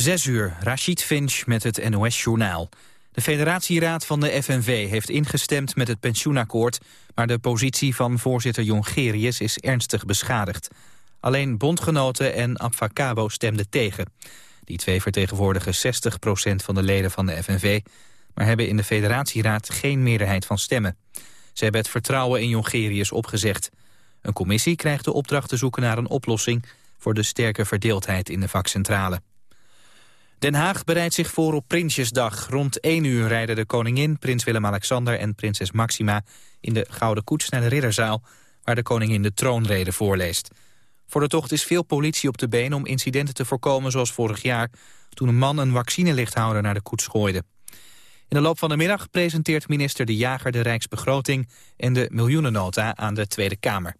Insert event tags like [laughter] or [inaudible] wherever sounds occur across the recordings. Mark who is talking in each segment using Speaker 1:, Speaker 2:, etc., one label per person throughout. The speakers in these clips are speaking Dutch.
Speaker 1: Zes uur, Rachid Finch met het NOS-journaal. De federatieraad van de FNV heeft ingestemd met het pensioenakkoord... maar de positie van voorzitter Jongerius is ernstig beschadigd. Alleen bondgenoten en Abfacabo stemden tegen. Die twee vertegenwoordigen 60% van de leden van de FNV... maar hebben in de federatieraad geen meerderheid van stemmen. Ze hebben het vertrouwen in Jongerius opgezegd. Een commissie krijgt de opdracht te zoeken naar een oplossing... voor de sterke verdeeldheid in de vakcentrale. Den Haag bereidt zich voor op Prinsjesdag. Rond 1 uur rijden de koningin, prins Willem-Alexander en prinses Maxima... in de Gouden Koets naar de Ridderzaal... waar de koningin de troonrede voorleest. Voor de tocht is veel politie op de been om incidenten te voorkomen zoals vorig jaar... toen een man een vaccinelichthouder naar de koets gooide. In de loop van de middag presenteert minister De Jager de Rijksbegroting... en de miljoenennota aan de Tweede Kamer.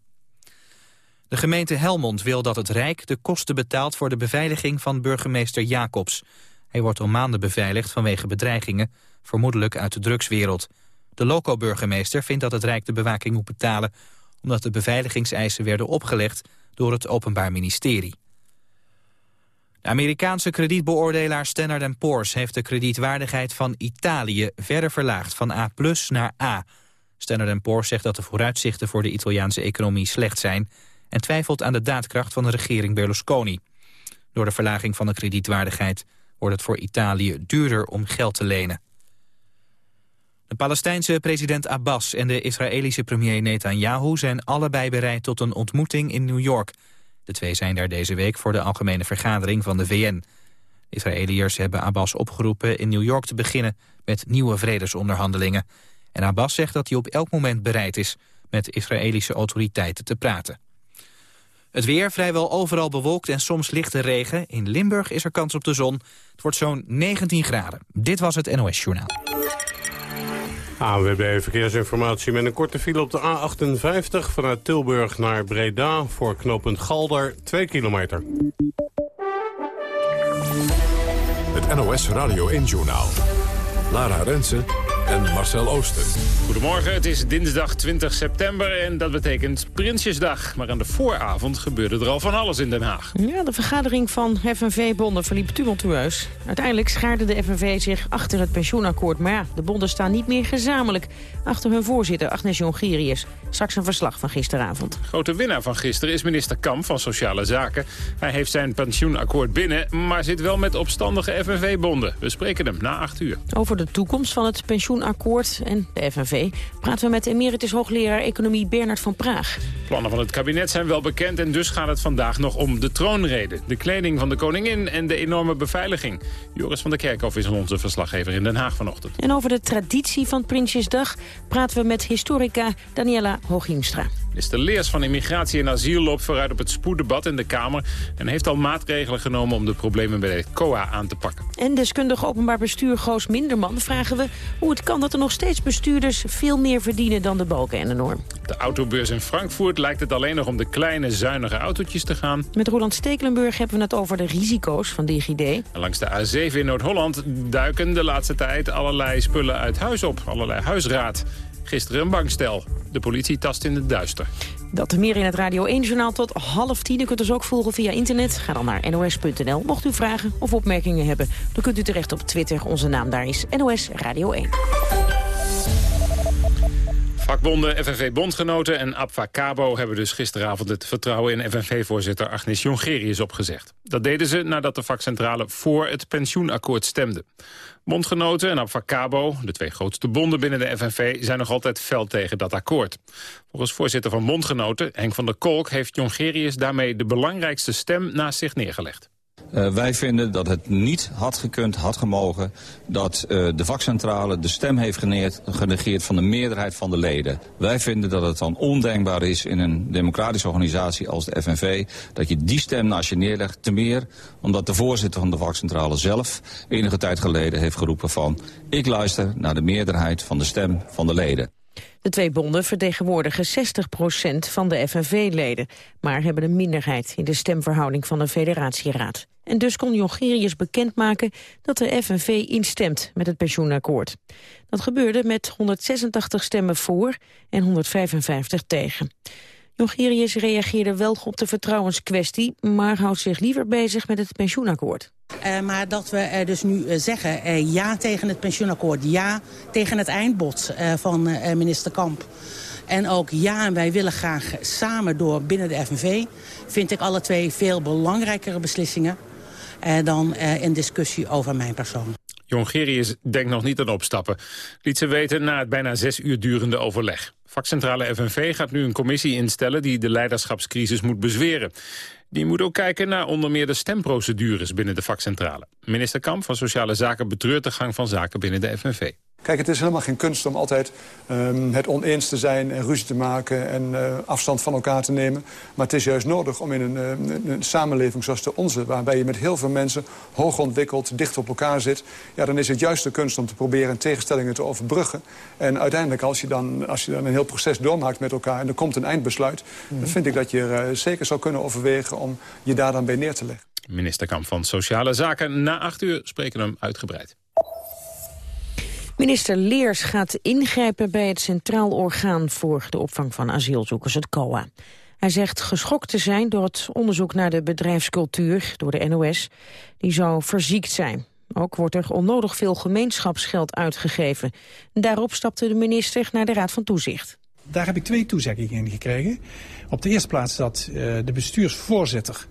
Speaker 1: De gemeente Helmond wil dat het Rijk de kosten betaalt voor de beveiliging van burgemeester Jacobs. Hij wordt al maanden beveiligd vanwege bedreigingen, vermoedelijk uit de drugswereld. De loco-burgemeester vindt dat het Rijk de bewaking moet betalen... omdat de beveiligingseisen werden opgelegd door het Openbaar Ministerie. De Amerikaanse kredietbeoordelaar Standard Poor's heeft de kredietwaardigheid van Italië verder verlaagd van A naar A. Standard Poor's zegt dat de vooruitzichten voor de Italiaanse economie slecht zijn en twijfelt aan de daadkracht van de regering Berlusconi. Door de verlaging van de kredietwaardigheid wordt het voor Italië duurder om geld te lenen. De Palestijnse president Abbas en de Israëlische premier Netanyahu zijn allebei bereid tot een ontmoeting in New York. De twee zijn daar deze week voor de algemene vergadering van de VN. De Israëliërs hebben Abbas opgeroepen in New York te beginnen met nieuwe vredesonderhandelingen. En Abbas zegt dat hij op elk moment bereid is met Israëlische autoriteiten te praten. Het weer vrijwel overal bewolkt en soms lichte regen. In Limburg is er kans op de zon. Het wordt zo'n 19 graden. Dit was het NOS Journaal.
Speaker 2: ANWB Verkeersinformatie met een korte file op de A58... vanuit Tilburg naar Breda voor knooppunt Galder, 2 kilometer.
Speaker 3: Het NOS Radio 1 Journaal. Lara Rensen en Marcel Oosten.
Speaker 4: Goedemorgen, het is dinsdag 20 september en dat betekent Prinsjesdag. Maar aan de vooravond gebeurde er al van alles in Den Haag.
Speaker 5: Ja, de vergadering van FNV-bonden verliep tumultueus. Uiteindelijk schaarde de FNV zich achter het pensioenakkoord. Maar ja, de bonden staan niet meer gezamenlijk achter hun voorzitter Agnes Jongerius. Straks een verslag van gisteravond.
Speaker 4: Grote winnaar van gisteren is minister Kamp van Sociale Zaken. Hij heeft zijn pensioenakkoord binnen, maar zit wel met opstandige FNV-bonden. We spreken hem na acht uur.
Speaker 5: Over de toekomst van het pensioenakkoord en de FNV... praten we met emeritus hoogleraar economie Bernard van Praag.
Speaker 4: Plannen van het kabinet zijn wel bekend en dus gaat het vandaag nog om de troonrede. De kleding van de koningin en de enorme beveiliging. Joris van der Kerkhof is onze verslaggever in Den Haag vanochtend.
Speaker 5: En over de traditie van Prinsjesdag praten we met historica Daniela Hooghiemstra.
Speaker 4: Minister Leers van Immigratie en Asiel loopt vooruit op het spoeddebat in de Kamer... en heeft al maatregelen genomen om de problemen bij het COA aan te pakken.
Speaker 5: En deskundig openbaar bestuur Goos Minderman vragen we... hoe het kan dat er nog steeds bestuurders veel meer verdienen dan de balken en de norm.
Speaker 4: Op de autobeurs in Frankfurt lijkt het alleen nog om de kleine zuinige autootjes te gaan.
Speaker 5: Met Roland Stekelenburg hebben we het over de risico's van DigiD. En
Speaker 4: langs de A7 in Noord-Holland duiken de laatste tijd allerlei spullen uit huis op. Allerlei huisraad. Gisteren een bankstel. De politie tast in het duister.
Speaker 5: Dat meer in het Radio 1-journaal tot half tien. U kunt ons ook volgen via internet. Ga dan naar nos.nl. Mocht u vragen of opmerkingen hebben, dan kunt u terecht op Twitter. Onze naam daar is NOS Radio 1.
Speaker 4: Vakbonden, FNV-bondgenoten en Cabo hebben dus gisteravond het vertrouwen in FNV-voorzitter Agnes Jongerius opgezegd. Dat deden ze nadat de vakcentrale voor het pensioenakkoord stemde. Bondgenoten en Cabo, de twee grootste bonden binnen de FNV, zijn nog altijd fel tegen dat akkoord. Volgens voorzitter van Bondgenoten, Henk van der Kolk, heeft Jongerius daarmee de belangrijkste stem naast zich neergelegd.
Speaker 6: Uh, wij vinden dat het niet had gekund, had gemogen... dat uh, de vakcentrale de stem heeft genegeerd van de meerderheid van de leden. Wij vinden dat het dan ondenkbaar is in een democratische organisatie als de FNV... dat je die stem naast je neerlegt, te meer omdat de voorzitter van de vakcentrale zelf... enige tijd geleden heeft geroepen van... ik luister naar de meerderheid van de stem van de leden.
Speaker 5: De twee bonden vertegenwoordigen 60% van de FNV-leden... maar hebben een minderheid in de stemverhouding van de federatieraad. En dus kon Jongerius bekendmaken dat de FNV instemt met het pensioenakkoord. Dat gebeurde met 186 stemmen voor en 155 tegen. Jongerius reageerde wel op de vertrouwenskwestie... maar houdt zich liever bezig met het pensioenakkoord.
Speaker 7: Uh, maar dat we dus nu uh, zeggen ja tegen het pensioenakkoord... ja tegen het eindbod van minister Kamp... En ook ja, en wij willen graag samen door binnen de FNV... vind ik alle twee veel belangrijkere beslissingen... dan in discussie over mijn persoon.
Speaker 4: Jongerius denkt nog niet aan opstappen. Liet ze weten na het bijna zes uur durende overleg. Vakcentrale FNV gaat nu een commissie instellen... die de leiderschapscrisis moet bezweren. Die moet ook kijken naar onder meer de stemprocedures binnen de vakcentrale. Minister Kamp van Sociale Zaken betreurt de gang van zaken binnen de FNV.
Speaker 8: Kijk, het is helemaal geen kunst om altijd um, het oneens te zijn en ruzie te maken en uh, afstand van elkaar te nemen. Maar het is juist nodig om in een, uh, een, samenleving zoals de onze, waarbij je met heel veel mensen hoog ontwikkeld, dicht op elkaar zit. Ja, dan is het juist de kunst om te proberen tegenstellingen te overbruggen. En uiteindelijk, als je dan, als je dan een heel proces doormaakt met elkaar en er komt een eindbesluit, dan vind ik dat je er uh, zeker zou kunnen overwegen om je daar dan bij neer te leggen.
Speaker 4: Minister Kamp van Sociale Zaken. Na acht uur spreken we hem uitgebreid.
Speaker 5: Minister Leers gaat ingrijpen bij het Centraal Orgaan voor de opvang van asielzoekers, het COA. Hij zegt geschokt te zijn door het onderzoek naar de bedrijfscultuur door de NOS. Die zou verziekt zijn. Ook wordt er onnodig veel gemeenschapsgeld uitgegeven. Daarop stapte de minister naar de Raad van Toezicht.
Speaker 9: Daar heb ik twee toezeggingen in gekregen. Op de eerste plaats dat uh, de bestuursvoorzitter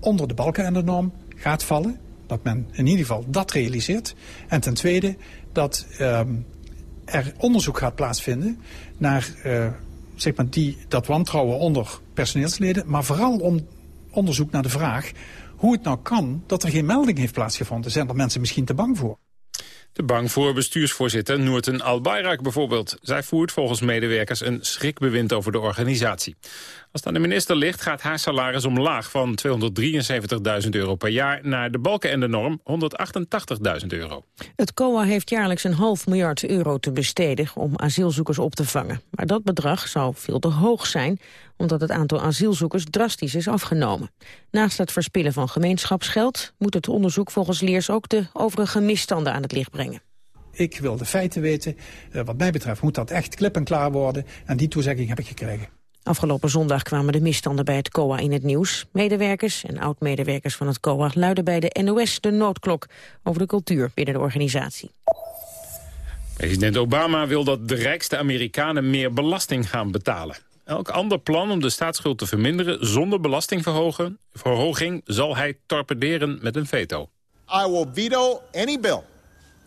Speaker 9: onder de balken en de norm gaat vallen. Dat men in ieder geval dat realiseert. En ten tweede dat um, er onderzoek gaat plaatsvinden naar uh, zeg maar die, dat wantrouwen onder personeelsleden. Maar vooral om onderzoek naar de vraag hoe het nou kan dat er geen melding heeft plaatsgevonden. Zijn er mensen misschien te bang voor?
Speaker 4: Te bang voor bestuursvoorzitter Noorten Albayrak bijvoorbeeld. Zij voert volgens medewerkers een schrikbewind over de organisatie. Als het aan de minister ligt, gaat haar salaris omlaag van 273.000 euro per jaar naar de balken en de norm 188.000 euro.
Speaker 5: Het COA heeft jaarlijks een half miljard euro te besteden om asielzoekers op te vangen. Maar dat bedrag zou veel te hoog zijn, omdat het aantal asielzoekers drastisch is afgenomen. Naast het verspillen van gemeenschapsgeld moet het onderzoek volgens Leers ook de overige misstanden aan het licht brengen.
Speaker 9: Ik wil de feiten weten. Uh, wat mij betreft moet dat echt klip en klaar worden. En die toezegging heb ik gekregen.
Speaker 5: Afgelopen zondag kwamen de misstanden bij het COA in het nieuws. Medewerkers en oud-medewerkers van het COA luiden bij de NOS de noodklok over de cultuur binnen de organisatie.
Speaker 4: President Obama wil dat de rijkste Amerikanen meer belasting gaan betalen. Elk ander plan om de staatsschuld te verminderen zonder belastingverhoging zal hij torpederen met een veto.
Speaker 10: I will veto any bill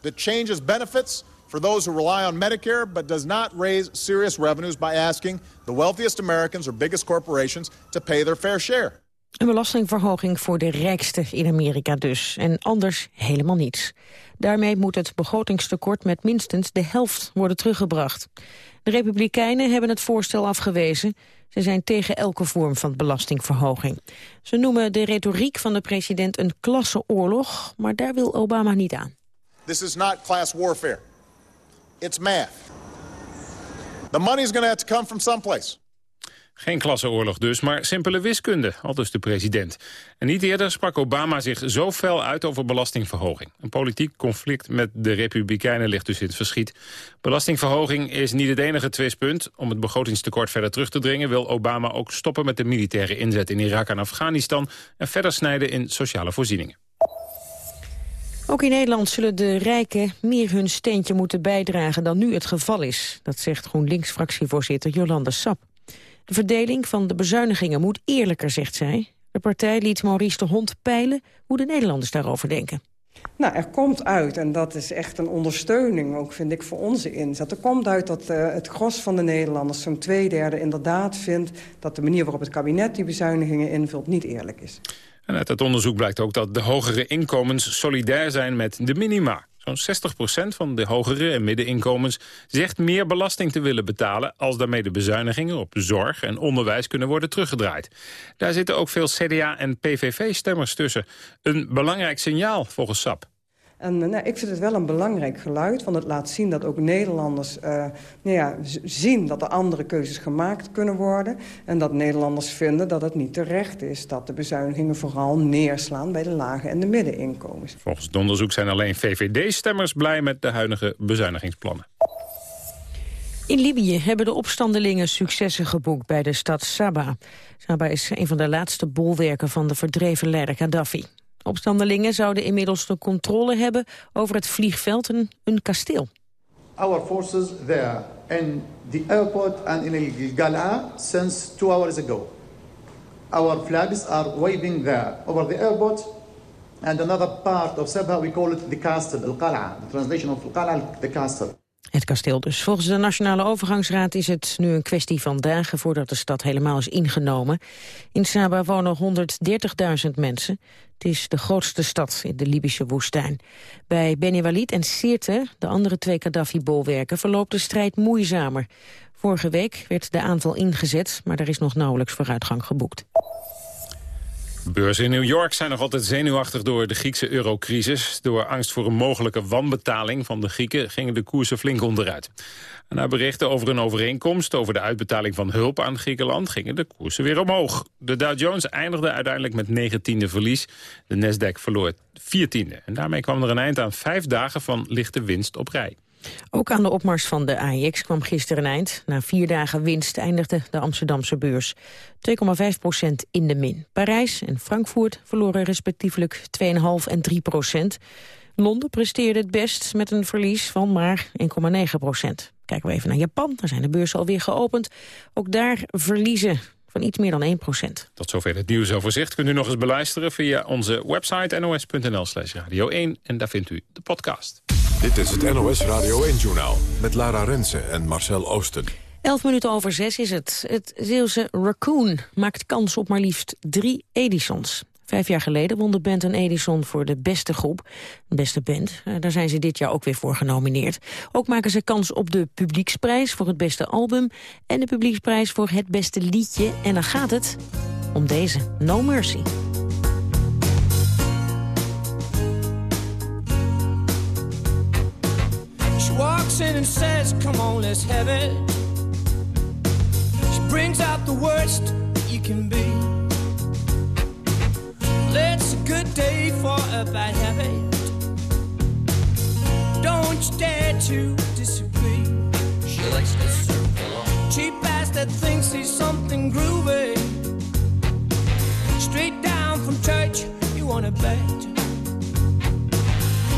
Speaker 10: that changes benefits for those who rely on Medicare, but does not raise serious revenues by asking the wealthiest Americans or biggest corporations to pay their fair share.
Speaker 5: Een belastingverhoging voor de rijkste in Amerika dus. En anders helemaal niets. Daarmee moet het begrotingstekort met minstens de helft worden teruggebracht. De Republikeinen hebben het voorstel afgewezen. Ze zijn tegen elke vorm van belastingverhoging. Ze noemen de retoriek van de president een klasseoorlog, maar daar wil Obama niet aan.
Speaker 10: This is not class warfare. It's math. The money is going to have to come from someplace.
Speaker 4: Geen klasseoorlog dus, maar simpele wiskunde, aldus de president. En niet eerder sprak Obama zich zo fel uit over belastingverhoging. Een politiek conflict met de Republikeinen ligt dus in het verschiet. Belastingverhoging is niet het enige twistpunt. Om het begrotingstekort verder terug te dringen... wil Obama ook stoppen met de militaire inzet in Irak en Afghanistan... en verder snijden in sociale voorzieningen.
Speaker 5: Ook in Nederland zullen de rijken meer hun steentje moeten bijdragen dan nu het geval is. Dat zegt GroenLinks-fractievoorzitter Jolanda Sap. De verdeling van de bezuinigingen moet eerlijker, zegt zij. De partij liet Maurice de Hond peilen hoe de Nederlanders daarover denken.
Speaker 11: Nou, er komt uit, en dat is echt een ondersteuning ook, vind ik, voor onze inzet. Er komt uit dat uh, het gros van de Nederlanders, zo'n twee derde, inderdaad vindt... dat de manier waarop het kabinet die bezuinigingen invult niet eerlijk is.
Speaker 4: En uit het onderzoek blijkt ook dat de hogere inkomens solidair zijn met de minima. Zo'n 60% van de hogere en middeninkomens zegt meer belasting te willen betalen... als daarmee de bezuinigingen op zorg en onderwijs kunnen worden teruggedraaid. Daar zitten ook veel CDA- en PVV-stemmers tussen. Een belangrijk signaal volgens SAP.
Speaker 11: En nou, ik vind het wel een belangrijk geluid, want het laat zien dat ook Nederlanders uh, nou ja, zien dat er andere keuzes gemaakt kunnen worden. En dat Nederlanders vinden dat het niet terecht is dat de bezuinigingen vooral neerslaan bij de lage en de middeninkomens.
Speaker 4: Volgens het onderzoek zijn alleen VVD-stemmers blij met de huidige bezuinigingsplannen.
Speaker 5: In Libië hebben de opstandelingen successen geboekt bij de stad Saba. Saba is een van de laatste bolwerken van de verdreven leider Gaddafi. Opstandelingen zouden inmiddels de controle hebben over het vliegveld en een kasteel.
Speaker 12: Our forces there in the airport and in Gal'a since two hours ago. Our flags are waving there over the airport and another part of Sabha we call it the castle, Al-Qal'a. The translation of Al-Qal'a, the castle.
Speaker 5: Het kasteel dus. Volgens de Nationale Overgangsraad is het nu een kwestie van dagen voordat de stad helemaal is ingenomen. In Saba wonen 130.000 mensen. Het is de grootste stad in de Libische woestijn. Bij Beni Walid en Sirte, de andere twee Gaddafi-bolwerken, verloopt de strijd moeizamer. Vorige week werd de aanval ingezet, maar er is nog nauwelijks vooruitgang geboekt.
Speaker 4: Beurzen in New York zijn nog altijd zenuwachtig door de Griekse eurocrisis. Door angst voor een mogelijke wanbetaling van de Grieken gingen de koersen flink onderuit. Na berichten over een overeenkomst over de uitbetaling van hulp aan Griekenland gingen de koersen weer omhoog. De Dow Jones eindigde uiteindelijk met negentiende verlies. De Nasdaq verloor viertiende. En daarmee kwam er een eind aan vijf dagen van lichte winst op rij.
Speaker 5: Ook aan de opmars van de AEX kwam gisteren een eind. Na vier dagen winst eindigde de Amsterdamse beurs. 2,5 procent in de min. Parijs en Frankfurt verloren respectievelijk 2,5 en 3 procent. Londen presteerde het best met een verlies van maar 1,9 procent. Kijken we even naar Japan, daar zijn de beurzen alweer geopend. Ook daar verliezen van iets meer dan 1 procent.
Speaker 4: Tot zover het nieuwsoverzicht kunt u nog eens beluisteren... via onze website nos.nl slash radio 1. En daar vindt u de podcast.
Speaker 3: Dit is het NOS Radio 1-journaal met Lara Rensen en Marcel Oosten.
Speaker 5: Elf minuten over zes is het. Het Zeeuwse Raccoon maakt kans op maar liefst drie Edisons. Vijf jaar geleden won de band een Edison voor de beste groep. Beste band. Eh, daar zijn ze dit jaar ook weer voor genomineerd. Ook maken ze kans op de publieksprijs voor het beste album... en de publieksprijs voor het beste liedje. En dan gaat het om deze, No Mercy.
Speaker 13: Walks in and says, come on, let's have it. She brings out the worst that you can be. It's a good day for a bad habit. Don't you dare to disagree. She likes to surf along. Cheap ass that thinks he's something groovy. Straight down from church, you wanna bet.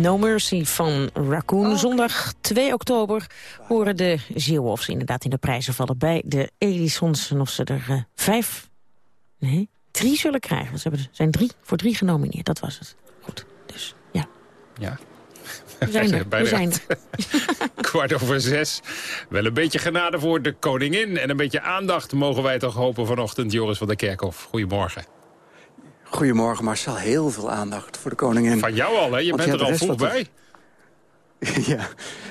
Speaker 13: No Mercy
Speaker 5: van Raccoon. Zondag 2 oktober horen de Zeeuwofs inderdaad in de prijzen vallen bij de Edisons. En of ze er eh, vijf, nee, drie zullen krijgen. Ze hebben, er zijn drie, voor drie genomineerd, dat was het. Goed, dus ja.
Speaker 4: Ja.
Speaker 5: We zijn [laughs] er.
Speaker 4: Bijna
Speaker 5: We zijn er. [laughs]
Speaker 4: Kwart over zes. Wel een beetje genade voor de koningin. En een beetje aandacht mogen wij toch hopen vanochtend. Joris van der Kerkhof, goedemorgen.
Speaker 14: Goedemorgen Marcel, heel veel aandacht voor de koningin.
Speaker 4: Van jou al, hè? Je bent er al vroeg bij. [laughs]
Speaker 14: Ja,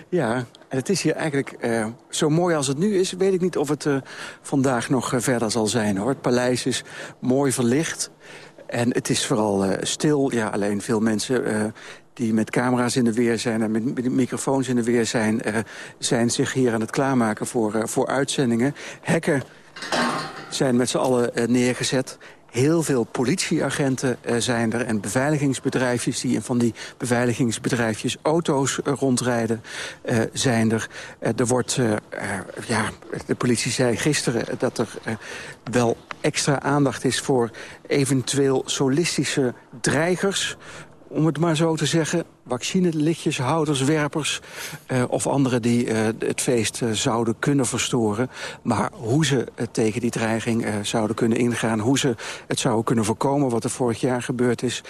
Speaker 14: ja, en het is hier eigenlijk eh, zo mooi als het nu is. Weet ik niet of het eh, vandaag nog eh, verder zal zijn. hoor. Het paleis is mooi verlicht. En het is vooral stil. Ja, alleen veel mensen die met camera's in de weer zijn... en met, microfoons in de weer zijn... zijn zich hier aan het klaarmaken voor, voor uitzendingen. Hekken zijn met z'n allen neergezet. Heel veel politieagenten eh, zijn er en beveiligingsbedrijfjes... die in van die beveiligingsbedrijfjes auto's eh, rondrijden, eh, zijn er. Er wordt, ja, de politie zei gisteren dat er wel extra aandacht is... voor eventueel solistische dreigers om het maar zo te zeggen, vaccinelichtjeshouders, werpers... eh, of anderen die eh, het feest eh, zouden kunnen verstoren. Maar hoe ze tegen die dreiging zouden kunnen ingaan... hoe ze het zouden kunnen voorkomen wat er vorig jaar gebeurd is...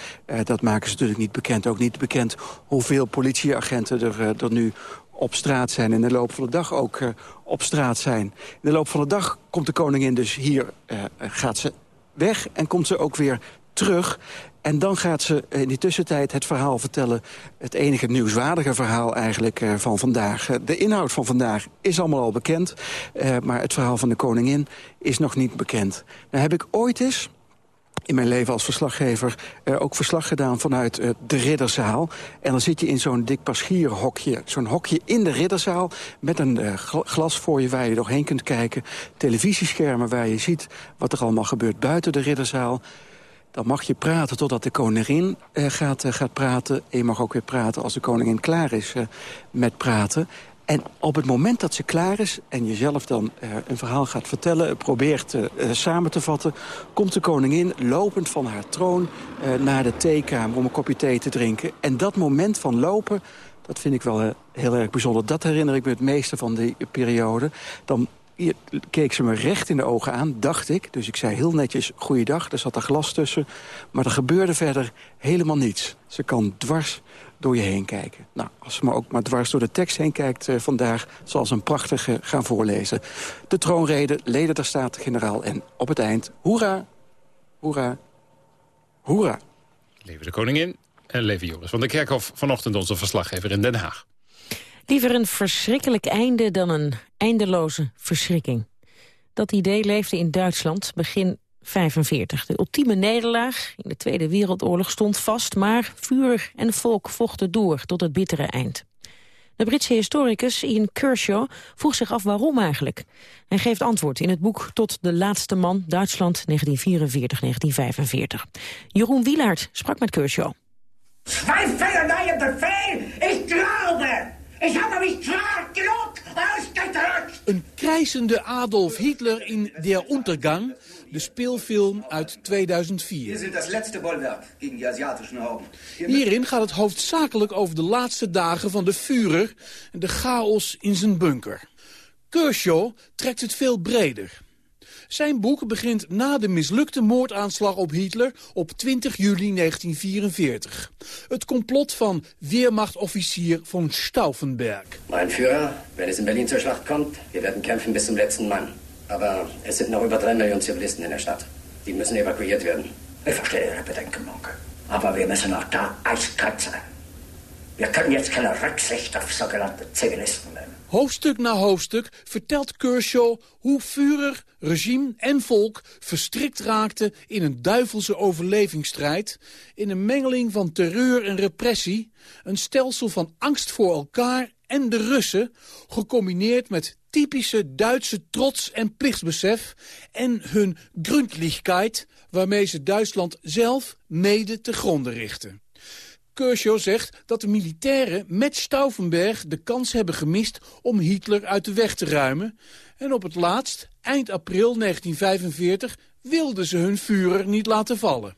Speaker 14: dat maken ze natuurlijk niet bekend. Ook niet bekend hoeveel politieagenten er, er nu op straat zijn. In de loop van de dag ook op straat zijn. In de loop van de dag komt de koningin dus hier, gaat ze weg... en komt ze ook weer terug... En dan gaat ze in die tussentijd het verhaal vertellen... het enige nieuwswaardige verhaal eigenlijk eh, van vandaag. Eh, De inhoud van vandaag is allemaal al bekend... eh, maar het verhaal van de koningin is nog niet bekend. Nou heb ik ooit eens in mijn leven als verslaggever ook verslag gedaan vanuit eh, de Ridderzaal. En dan zit je in zo'n dik paschierhokje. Zo'n hokje in de Ridderzaal met een gl- glas voor je waar je doorheen kunt kijken. Televisieschermen waar je ziet wat er allemaal gebeurt buiten de Ridderzaal. Dan mag je praten totdat de koningin eh, gaat, eh, gaat praten. En je mag ook weer praten als de koningin klaar is eh, met praten. En op het moment dat ze klaar is en je zelf dan een verhaal gaat vertellen... probeert samen te vatten, komt de koningin lopend van haar troon... naar de theekamer om een kopje thee te drinken. En dat moment van lopen, dat vind ik wel heel erg bijzonder. Dat herinner ik me het meeste van die periode. Dan keek ze me recht in de ogen aan, dacht ik. Dus ik zei heel netjes, goeiedag, er zat een glas tussen. Maar er gebeurde verder helemaal niets. Ze kan dwars door je heen kijken. Nou, als ze maar ook maar dwars door de tekst heen kijkt eh, vandaag... zal ze een prachtige gaan voorlezen. De troonrede, leden der Staten-Generaal en op het eind... hoera, hoera, hoera.
Speaker 4: Leven de koningin en leven Joris van der Kerkhof. Vanochtend onze verslaggever in Den Haag.
Speaker 5: Liever een verschrikkelijk einde dan een eindeloze verschrikking. Dat idee leefde in Duitsland begin 45. De ultieme nederlaag in de Tweede Wereldoorlog stond vast... maar vuur en volk vochten door tot het bittere eind. De Britse historicus Ian Kershaw vroeg zich af waarom eigenlijk. Hij geeft antwoord in het boek Tot de laatste man, Duitsland 1944-1945. Jeroen Wielaert sprak met Kershaw.
Speaker 15: Ich glaube! Ich habe mich klar genug ausgedrückt!
Speaker 16: Een krijzende Adolf Hitler in Der Untergang, de speelfilm uit 2004.
Speaker 17: Wir sind das letzte Bollwerk gegen die asiatischen Horden.
Speaker 16: Hierin gaat het hoofdzakelijk over de laatste dagen van de Führer en de chaos in zijn bunker. Kershaw trekt het veel breder. Zijn boek begint na de mislukte moordaanslag op Hitler op 20 juli 1944. Het complot van Wehrmachtofficier von Stauffenberg.
Speaker 18: Mein Führer, wenn es in Berlin zur Schlacht kommt, wir werden kämpfen bis zum letzten Mann. Aber es sind noch über drei Millionen Zivilisten in der Stadt. Die müssen evakuiert werden.
Speaker 15: Ich verstehe Ihre Bedenken, Monke. Aber wir müssen auch da eiskalt sein. Wir können jetzt keine Rücksicht auf sogenannte Zivilisten.
Speaker 16: Hoofdstuk na hoofdstuk vertelt Kershaw hoe Führer, regime en volk verstrikt raakten in een duivelse overlevingsstrijd, in een mengeling van terreur en repressie, een stelsel van angst voor elkaar en de Russen, gecombineerd met typische Duitse trots en plichtsbesef en hun Gründlichkeit, waarmee ze Duitsland zelf mede te gronde richten. Kershaw zegt dat de militairen met Stauffenberg de kans hebben gemist om Hitler uit de weg te ruimen. En op het laatst, eind april 1945, wilden ze hun Führer niet laten vallen.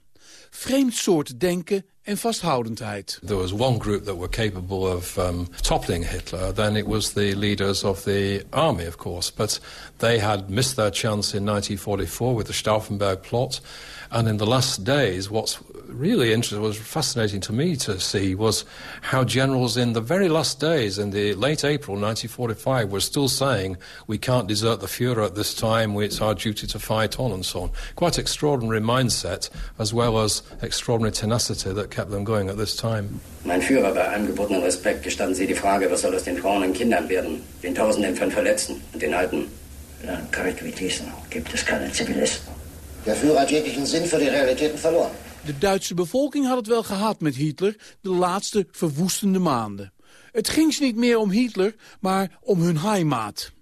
Speaker 16: Vreemd soort denken en vasthoudendheid.
Speaker 19: There was one group that were capable of um, toppling Hitler. Then it was the leaders of the army, of course. But they had missed their chance in 1944 with the Stauffenberg plot. And in the last days, what's really interesting, was fascinating to me to see was how generals in the very last days, in the late April 1945, were still saying, we can't desert the Fuhrer at this time, it's our duty to fight on, and so on. Quite extraordinary mindset, as well as extraordinary tenacity that kept them going at this time.
Speaker 18: Mein Führer, bei angebotenen Respekt gestanden Sie die Frage, was soll aus den Frauen und Kindern werden, den Tausenden von Verletzten und den Alten?
Speaker 15: In einem Krieg wie diesen gibt es keine Zivilisten.
Speaker 20: Der Führer hat jeglichen Sinn für die Realitäten verloren.
Speaker 16: De Duitse bevolking had het wel gehad met Hitler de laatste verwoestende maanden. Het ging ze niet meer om Hitler, maar om hun heimaat.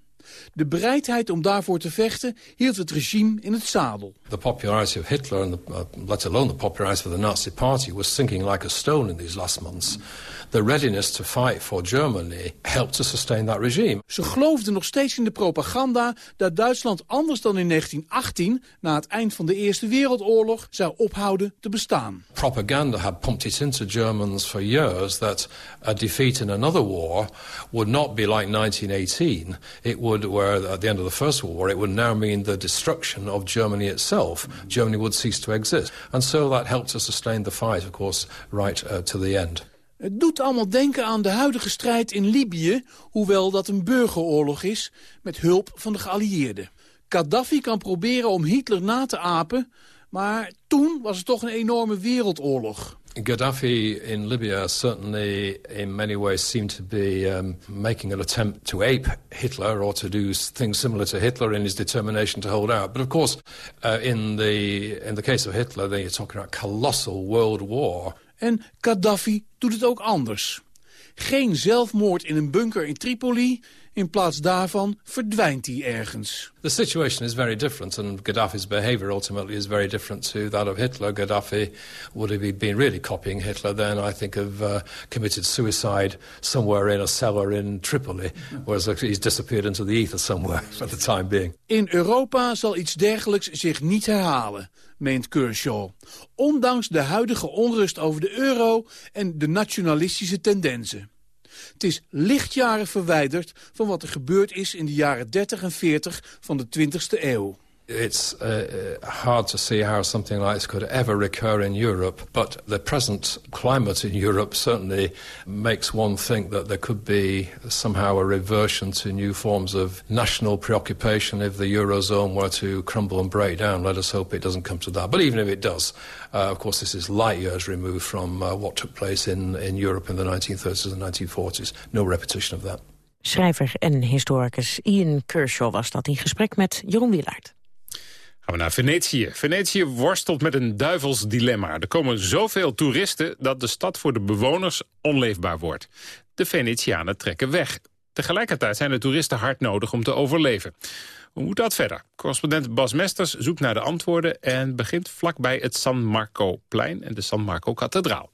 Speaker 16: De bereidheid om daarvoor te vechten hield het regime in het zadel.
Speaker 19: The popularity of Hitler, and the, uh, let alone the popularity of the Nazi Party, was sinking like a stone in these last months. The readiness to fight for Germany helped to sustain that regime.
Speaker 16: Ze geloofden nog steeds in de propaganda dat Duitsland anders dan in 1918, na het eind van de Eerste Wereldoorlog, zou ophouden te bestaan.
Speaker 19: Propaganda had pumped it into Germans for years that a defeat in another war would not be like 1918. It would, where at the end of the First World War, it would now mean the destruction of Germany itself. Germany would cease to exist. And so that helped to sustain the fight, of course, right uh, to the end.
Speaker 16: Het doet allemaal denken aan de huidige strijd in Libië... hoewel dat een burgeroorlog is, met hulp van de geallieerden. Gaddafi kan proberen om Hitler na te apen... maar toen was het toch een enorme wereldoorlog.
Speaker 19: Gaddafi in Libya certainly, in many ways, seemed to be um, making an attempt to ape Hitler or to do things similar to Hitler in his determination to hold out. But of course, uh, in the in the case of Hitler, then you're talking about colossal world war.
Speaker 16: En Gaddafi doet het ook anders. Geen zelfmoord in een bunker in Tripoli. In plaats daarvan verdwijnt hij ergens.
Speaker 19: The situation is very different, and Gaddafi's behavior ultimately is very different to that of Hitler. Gaddafi would have been really copying Hitler, then I think have uh, committed suicide somewhere in a cellar in Tripoli, whereas he's disappeared into the ether somewhere [laughs] for the time being.
Speaker 16: In Europa zal iets dergelijks zich niet herhalen, meent Kershaw. Ondanks de huidige onrust over de euro en de nationalistische tendensen. Het is lichtjaren verwijderd van wat er gebeurd is in de jaren 30 en 40 van de 20e eeuw.
Speaker 19: It's uh, hard to see how something like this could ever recur in Europe, but the present climate in Europe certainly makes one think that there could be somehow a reversion to new forms of national preoccupation if the Eurozone were to crumble and break down. Let us hope it doesn't come to that. But even if it does, uh, of course this is light years removed from uh, what took place in, in Europe in the 1930s and 1940s. No repetition of that.
Speaker 5: Schrijver en historicus Ian Kershaw was dat in gesprek met Jeroen Wielaert.
Speaker 4: Gaan we naar Venetië. Venetië worstelt met een duivels dilemma. Er komen zoveel toeristen dat de stad voor de bewoners onleefbaar wordt. De Venetianen trekken weg. Tegelijkertijd zijn de toeristen hard nodig om te overleven. Hoe moet dat verder? Correspondent Bas Mesters zoekt naar de antwoorden... en begint vlakbij het San Marco-plein en de San Marco-kathedraal.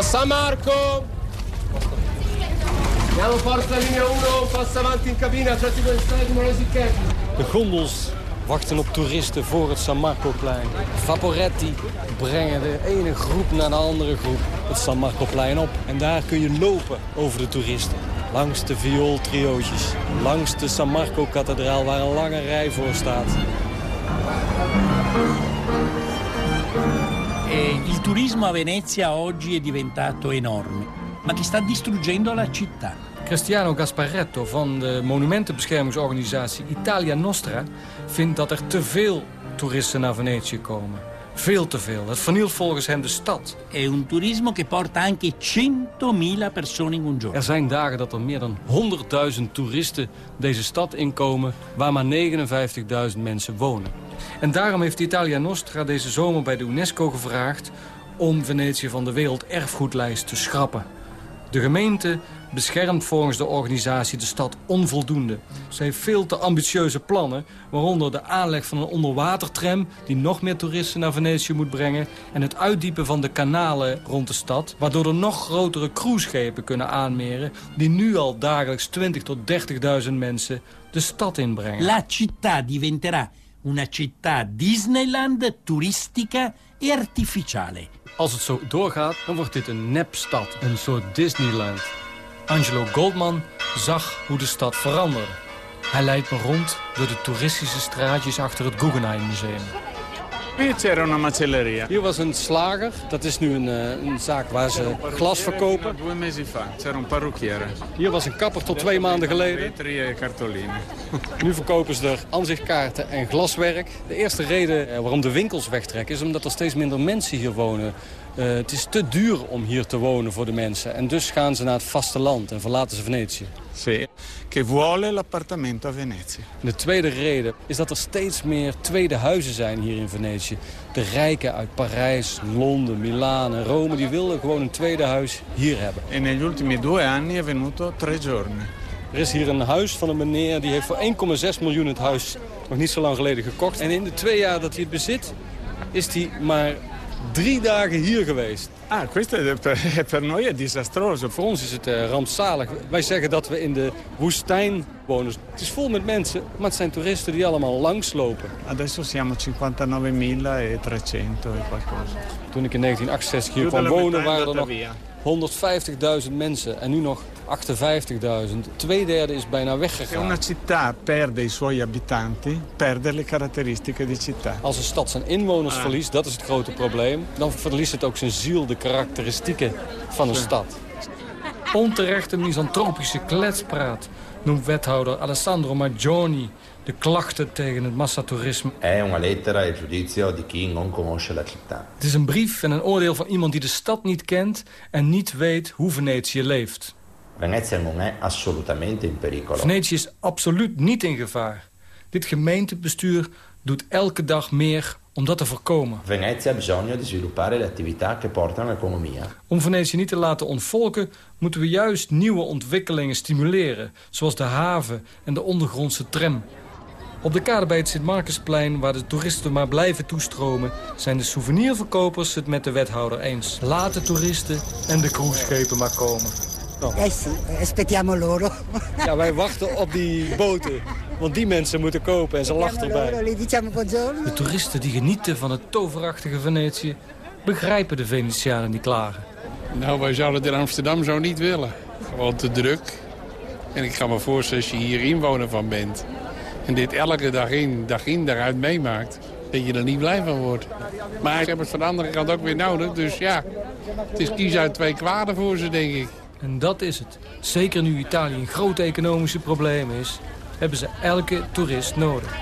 Speaker 21: San Marco! Andiamo forza linea 1, passa avanti in cabina, tratti quel
Speaker 13: De gondels wachten op toeristen voor het San Marcoplein. Vaporetti brengen de ene groep naar de andere groep het San Marcoplein op. En daar kun je lopen over de toeristen. Langs de viooltriootjes, langs de San Marco-kathedraal waar een lange rij voor staat.
Speaker 22: Eh, il turismo a Venezia oggi è diventato enorme, ma che sta distruggendo la città.
Speaker 13: Cristiano Gasparetto van de monumentenbeschermingsorganisatie Italia Nostra... vindt dat er te veel toeristen naar Venetië komen. Veel te veel. Het vernielt volgens hem de stad.
Speaker 22: È un turismo che porta anche 100.000 persone in un giorno.
Speaker 13: Er zijn dagen dat er meer dan 100.000 toeristen deze stad inkomen... waar maar 59.000 mensen wonen. En daarom heeft Italia Nostra deze zomer bij de UNESCO gevraagd... om Venetië van de werelderfgoedlijst te schrappen. De gemeente beschermt volgens de organisatie de stad onvoldoende. Ze heeft veel te ambitieuze plannen, waaronder de aanleg van een onderwatertram... die nog meer toeristen naar Venetië moet brengen... en het uitdiepen van de kanalen rond de stad... waardoor er nog grotere cruiseschepen kunnen aanmeren... die nu al dagelijks 20 tot 30.000 mensen de stad inbrengen.
Speaker 22: La città diventerà una città Disneyland turistica e artificiale.
Speaker 13: Als het zo doorgaat, dan wordt dit een nepstad, een soort Disneyland. Angelo Goldman zag hoe de stad veranderde. Hij leidt me rond door de toeristische straatjes achter het Guggenheim Museum.
Speaker 23: Qui c'era una macelleria.
Speaker 13: Hier was een slager. Dat is nu een, eh, een zaak waar ze glas verkopen.
Speaker 23: Due mesi fa c'era un parrucchiere.
Speaker 13: Hier was een kapper tot twee maanden geleden.
Speaker 23: E cartoline. [laughs]
Speaker 13: Nu verkopen ze er aanzichtkaarten en glaswerk. De eerste reden eh, waarom de winkels wegtrekken is omdat er steeds minder mensen hier wonen. Eh, het is te duur om hier te wonen voor de mensen. En dus gaan ze naar het vasteland en verlaten ze Venetië.
Speaker 23: Sì, che vuole l'appartamento a Venezia.
Speaker 13: En de tweede reden is dat er steeds meer tweede huizen zijn hier in Venetië. De rijken uit Parijs, Londen, Milaan en Rome... die willen gewoon een tweede huis hier hebben.
Speaker 23: E negli ultimi due anni è venuto tre giorni.
Speaker 13: Er is hier een huis van een meneer die heeft voor 1,6 miljoen het huis nog niet zo lang geleden gekocht. En in de twee jaar dat hij het bezit is hij maar drie dagen hier geweest.
Speaker 23: Ah, questo [laughs] è per, noi è disastroso.
Speaker 13: Voor ons is het eh, rampzalig. Wij zeggen dat we in de woestijn wonen. Het is vol met mensen, maar het zijn toeristen die allemaal langslopen.
Speaker 23: Adesso siamo 59.300 e qualcosa.
Speaker 13: Toen ik in 1968 hier kwam wonen waren er nog 150.000 mensen en nu nog 58.000. Tweederde is bijna weggegaan.
Speaker 23: una città perde i suoi abitanti, perde le caratteristiche di città.
Speaker 13: Als een stad zijn inwoners
Speaker 23: Ah.
Speaker 13: verliest, dat is het grote probleem... dan verliest het ook zijn ziel, de karakteristieken van een stad. Onterechte misantropische kletspraat noemt wethouder Alessandro Maggioni... de klachten tegen het massatoerisme.
Speaker 24: E.
Speaker 13: Het is een brief en een oordeel van iemand die de stad niet kent... en niet weet hoe Venetië leeft.
Speaker 24: Venezia non è assolutamente in pericolo.
Speaker 13: Venetië is absoluut niet in gevaar. Dit gemeentebestuur doet elke dag meer om dat te voorkomen.
Speaker 24: Venezia ha bisogno di sviluppare le attività che portano all'economia.
Speaker 13: Om Venetië niet te laten ontvolken... moeten we juist nieuwe ontwikkelingen stimuleren... zoals de haven en de ondergrondse tram. Op de kade bij het Sint-Marcusplein, waar de toeristen maar blijven toestromen... zijn de souvenirverkopers het met de wethouder eens. Laat de toeristen en de cruiseschepen maar komen.
Speaker 25: Aspettiamo loro.
Speaker 13: Ja, wij wachten op die boten. Want die mensen moeten kopen en ze
Speaker 25: loro,
Speaker 13: erbij. De toeristen die genieten van het toverachtige Venetië... begrijpen de Venetianen die klagen.
Speaker 23: Nou, wij zouden het in Amsterdam zo niet willen. Gewoon te druk. En ik kan me voorstellen als je hier inwoner van bent... en dit elke dag in, dag in, dag uit meemaakt... dat je er niet blij van wordt. Maar ze hebben het van de andere kant ook weer nodig. Dus ja, het is kies uit twee kwaden voor ze, denk ik.
Speaker 13: En dat is het. Zeker nu Italië een groot economische probleem is... hebben ze elke toerist nodig.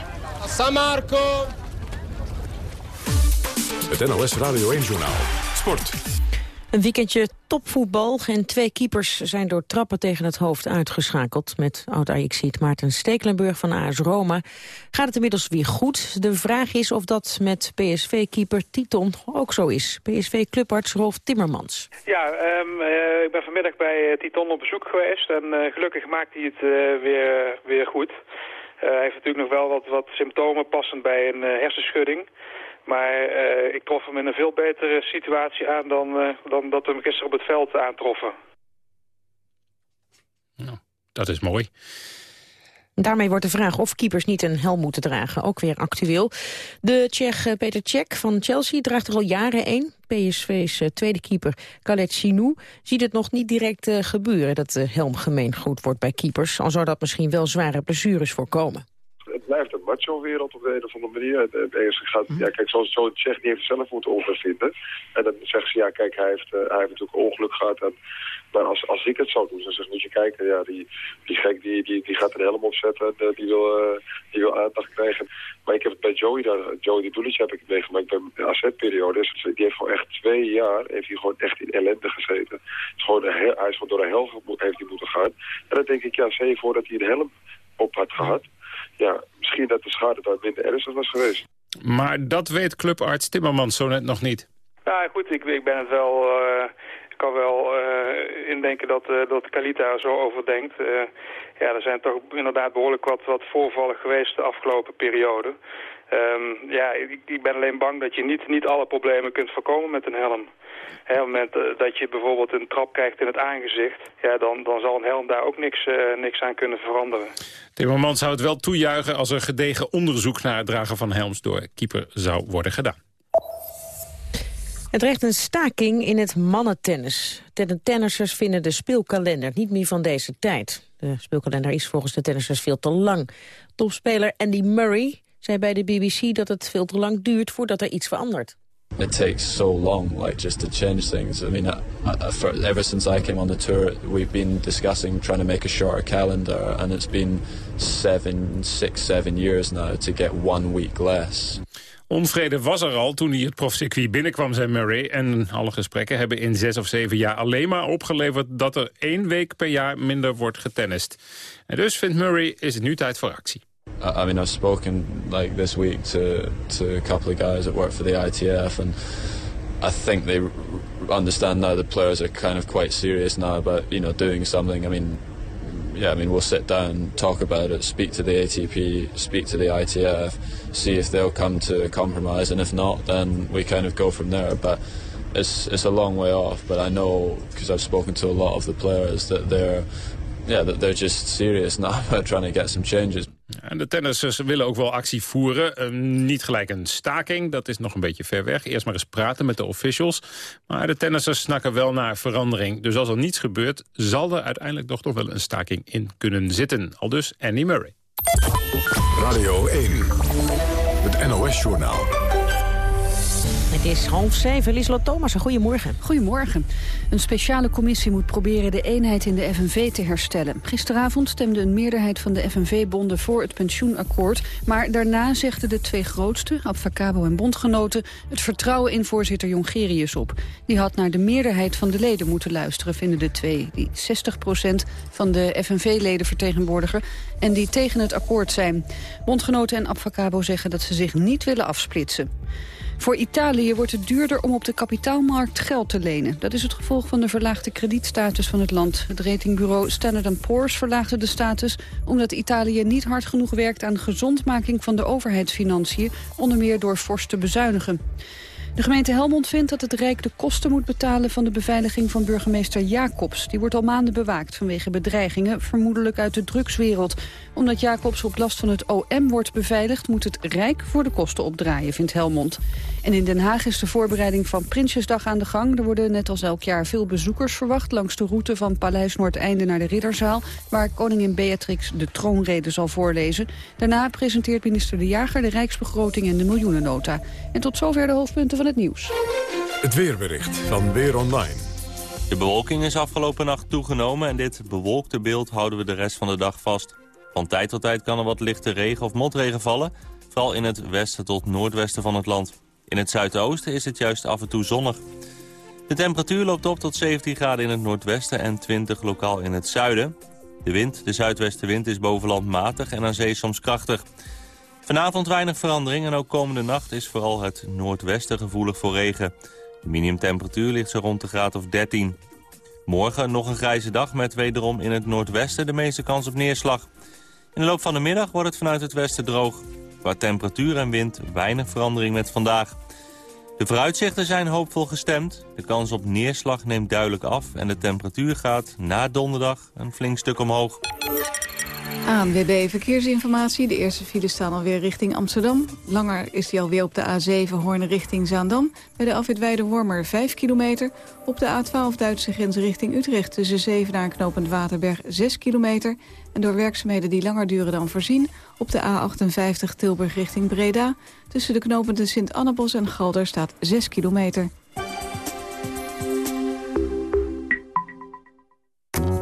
Speaker 21: San Marco!
Speaker 3: Het NOS Radio 1-journaal. Sport.
Speaker 5: Een weekendje topvoetbal en twee keepers zijn door trappen tegen het hoofd uitgeschakeld. Met oud-Ajaxiet Maarten Stekelenburg van AS Roma gaat het inmiddels weer goed. De vraag is of dat met PSV-keeper Titon ook zo is. PSV-clubarts Rolf Timmermans.
Speaker 26: Ja, ehm, eh, ik ben vanmiddag bij eh, Titon op bezoek geweest en eh, gelukkig maakt hij het weer, weer goed. Hij heeft natuurlijk nog wel wat, wat symptomen passend bij een hersenschudding. Maar eh, ik trof hem in een veel betere situatie aan dan, eh, dan dat we hem gisteren op het veld aantroffen.
Speaker 4: Dat is mooi.
Speaker 5: Daarmee wordt de vraag of keepers niet een helm moeten dragen ook weer actueel. De Tsjech eh, Peter Cech van Chelsea draagt er al jaren een. PSV's tweede keeper Khaled Sinou ziet het nog niet direct gebeuren... dat de helm gemeengoed wordt bij keepers. Al zou dat misschien wel zware blessures voorkomen.
Speaker 27: Het blijft een macho-wereld op de een of andere manier. Het, het enige gaat, ja, kijk, zoals zo zegt, die heeft het zelf moeten ondervinden. En dan zeggen ze, ja, kijk, hij heeft, eh, hij heeft natuurlijk ongeluk gehad. En, maar als, als ik het zou doen, dan zeg moet je kijken, ja, die, die gek die, die, die gaat een helm opzetten en eh, die, wil, eh, die wil aandacht krijgen. Maar ik heb het bij Joey, daar, Joey de Dulic heb ik het meegemaakt bij de AZ-periode. Die heeft gewoon echt twee jaar, heeft hij gewoon echt in ellende gezeten. Het gewoon een heel, hij is gewoon door de hel gemo- heeft hij moeten gaan. En dan denk ik, ja, stel je voor dat hij een helm op had gehad ja, misschien dat de schade daar minder ernstig was geweest.
Speaker 4: Maar dat weet clubarts Timmermans zo net nog niet.
Speaker 26: Ja, goed, ik, ik ben het wel... eh, ik kan wel eh, indenken dat, eh, dat Kalita er zo over denkt. Eh, ja, er zijn toch inderdaad behoorlijk wat, wat voorvallen geweest de afgelopen periode. Ehm, ja, ik, ik ben alleen bang dat je niet, niet alle problemen kunt voorkomen met een helm. Hè, op het moment eh, dat je bijvoorbeeld een trap krijgt in het aangezicht... Ja, dan, dan zal een helm daar ook niks, eh, niks aan kunnen veranderen.
Speaker 4: Timmermans zou het wel toejuichen als er gedegen onderzoek naar het dragen van helms door keeper zou worden gedaan.
Speaker 5: Het dreigt een staking in het mannentennis. De tennissers vinden de speelkalender niet meer van deze tijd. De speelkalender is volgens de tennissers veel te lang. Topspeler Andy Murray zei bij de BBC dat het veel te lang duurt voordat er iets verandert.
Speaker 28: It takes so long, like just to change things. I mean, I, I, for, ever since I came on the tour, we've been discussing trying to make a shorter calendar, and it's been seven, six, seven years now to get one week less.
Speaker 4: Onvrede was er al toen hij het profcircuit binnenkwam, zei Murray. En alle gesprekken hebben in zes of zeven jaar alleen maar opgeleverd... dat er één week per jaar minder wordt getennist. En dus vindt Murray, is het nu tijd voor actie.
Speaker 28: I, mean, I've spoken like this week to, to a couple of guys that work for the ITF... and I think they understand now the players are kind of quite serious now about, you know, doing something. I mean, yeah, I mean, we'll sit down, talk about it, speak to the ATP, speak to the ITF, see if they'll come to a compromise, and if not, then we kind of go from there. But it's it's a long way off. But I know because I've spoken to a lot of the players that they're yeah that they're just serious [laughs] now about trying to get some changes.
Speaker 4: En de tennissers willen ook wel actie voeren. Uh, niet gelijk een staking, dat is nog een beetje ver weg. Eerst maar eens praten met de officials. Maar de tennissers snakken wel naar verandering. Dus als er niets gebeurt, zal er uiteindelijk toch nog wel een staking in kunnen zitten. Al dus Annie Murray.
Speaker 3: Radio 1, het NOS-journaal.
Speaker 5: Het is half zeven. Lieslot Thomas, goedemorgen.
Speaker 29: Goedemorgen. Een speciale commissie moet proberen de eenheid in de FNV te herstellen. Gisteravond stemde een meerderheid van de FNV-bonden voor het pensioenakkoord. Maar daarna zegden de twee grootste, Abfacabo en Bondgenoten... het vertrouwen in voorzitter Jongerius op. Die had naar de meerderheid van de leden moeten luisteren, vinden de twee. Die 60% van de FNV-leden vertegenwoordigen en die tegen het akkoord zijn. Bondgenoten en Abfacabo zeggen dat ze zich niet willen afsplitsen. Voor Italië wordt het duurder om op de kapitaalmarkt geld te lenen. Dat is het gevolg van de verlaagde kredietstatus van het land. Het ratingbureau Standard Poor's verlaagde de status... omdat Italië niet hard genoeg werkt aan gezondmaking van de overheidsfinanciën... onder meer door fors te bezuinigen. De gemeente Helmond vindt dat het Rijk de kosten moet betalen van de beveiliging van burgemeester Jacobs. Die wordt al maanden bewaakt vanwege bedreigingen, vermoedelijk uit de drugswereld. Omdat Jacobs op last van het OM wordt beveiligd, moet het Rijk voor de kosten opdraaien, vindt Helmond. En in Den Haag is de voorbereiding van Prinsjesdag aan de gang. Er worden net als elk jaar veel bezoekers verwacht langs de route van Paleis Noordeinde naar de Ridderzaal, waar koningin Beatrix de troonrede zal voorlezen. Daarna presenteert minister De Jager de Rijksbegroting en de miljoenennota. En tot zover de hoofdpunten van het nieuws.
Speaker 3: Het weerbericht van Weer Online.
Speaker 30: De bewolking is afgelopen nacht toegenomen en dit bewolkte beeld houden we de rest van de dag vast. Van tijd tot tijd kan er wat lichte regen of motregen vallen, vooral in het westen tot noordwesten van het land. In het zuidoosten is het juist af en toe zonnig. De temperatuur loopt op tot 17 graden in het noordwesten en 20 lokaal in het zuiden. De wind, de zuidwestenwind, is bovenland matig en aan zee soms krachtig. Vanavond weinig verandering en ook komende nacht is vooral het noordwesten gevoelig voor regen. De minimumtemperatuur ligt zo rond de graad of 13. Morgen nog een grijze dag met wederom in het noordwesten de meeste kans op neerslag. In de loop van de middag wordt het vanuit het westen droog. Qua temperatuur en wind weinig verandering met vandaag. De vooruitzichten zijn hoopvol gestemd. De kans op neerslag neemt duidelijk af en de temperatuur gaat na donderdag een flink stuk omhoog.
Speaker 29: ANWB Verkeersinformatie. De eerste files staan alweer richting Amsterdam. Langer is die alweer op de A7 Hoorn richting Zaandam. Bij de afwitweide Wormer 5 kilometer. Op de A12 Duitse grens richting Utrecht tussen Zevenaar en Knopend Waterberg 6 kilometer. En door werkzaamheden die langer duren dan voorzien... op de A58 Tilburg richting Breda. Tussen de knopenden Sint-Annebos en Galder staat 6 kilometer.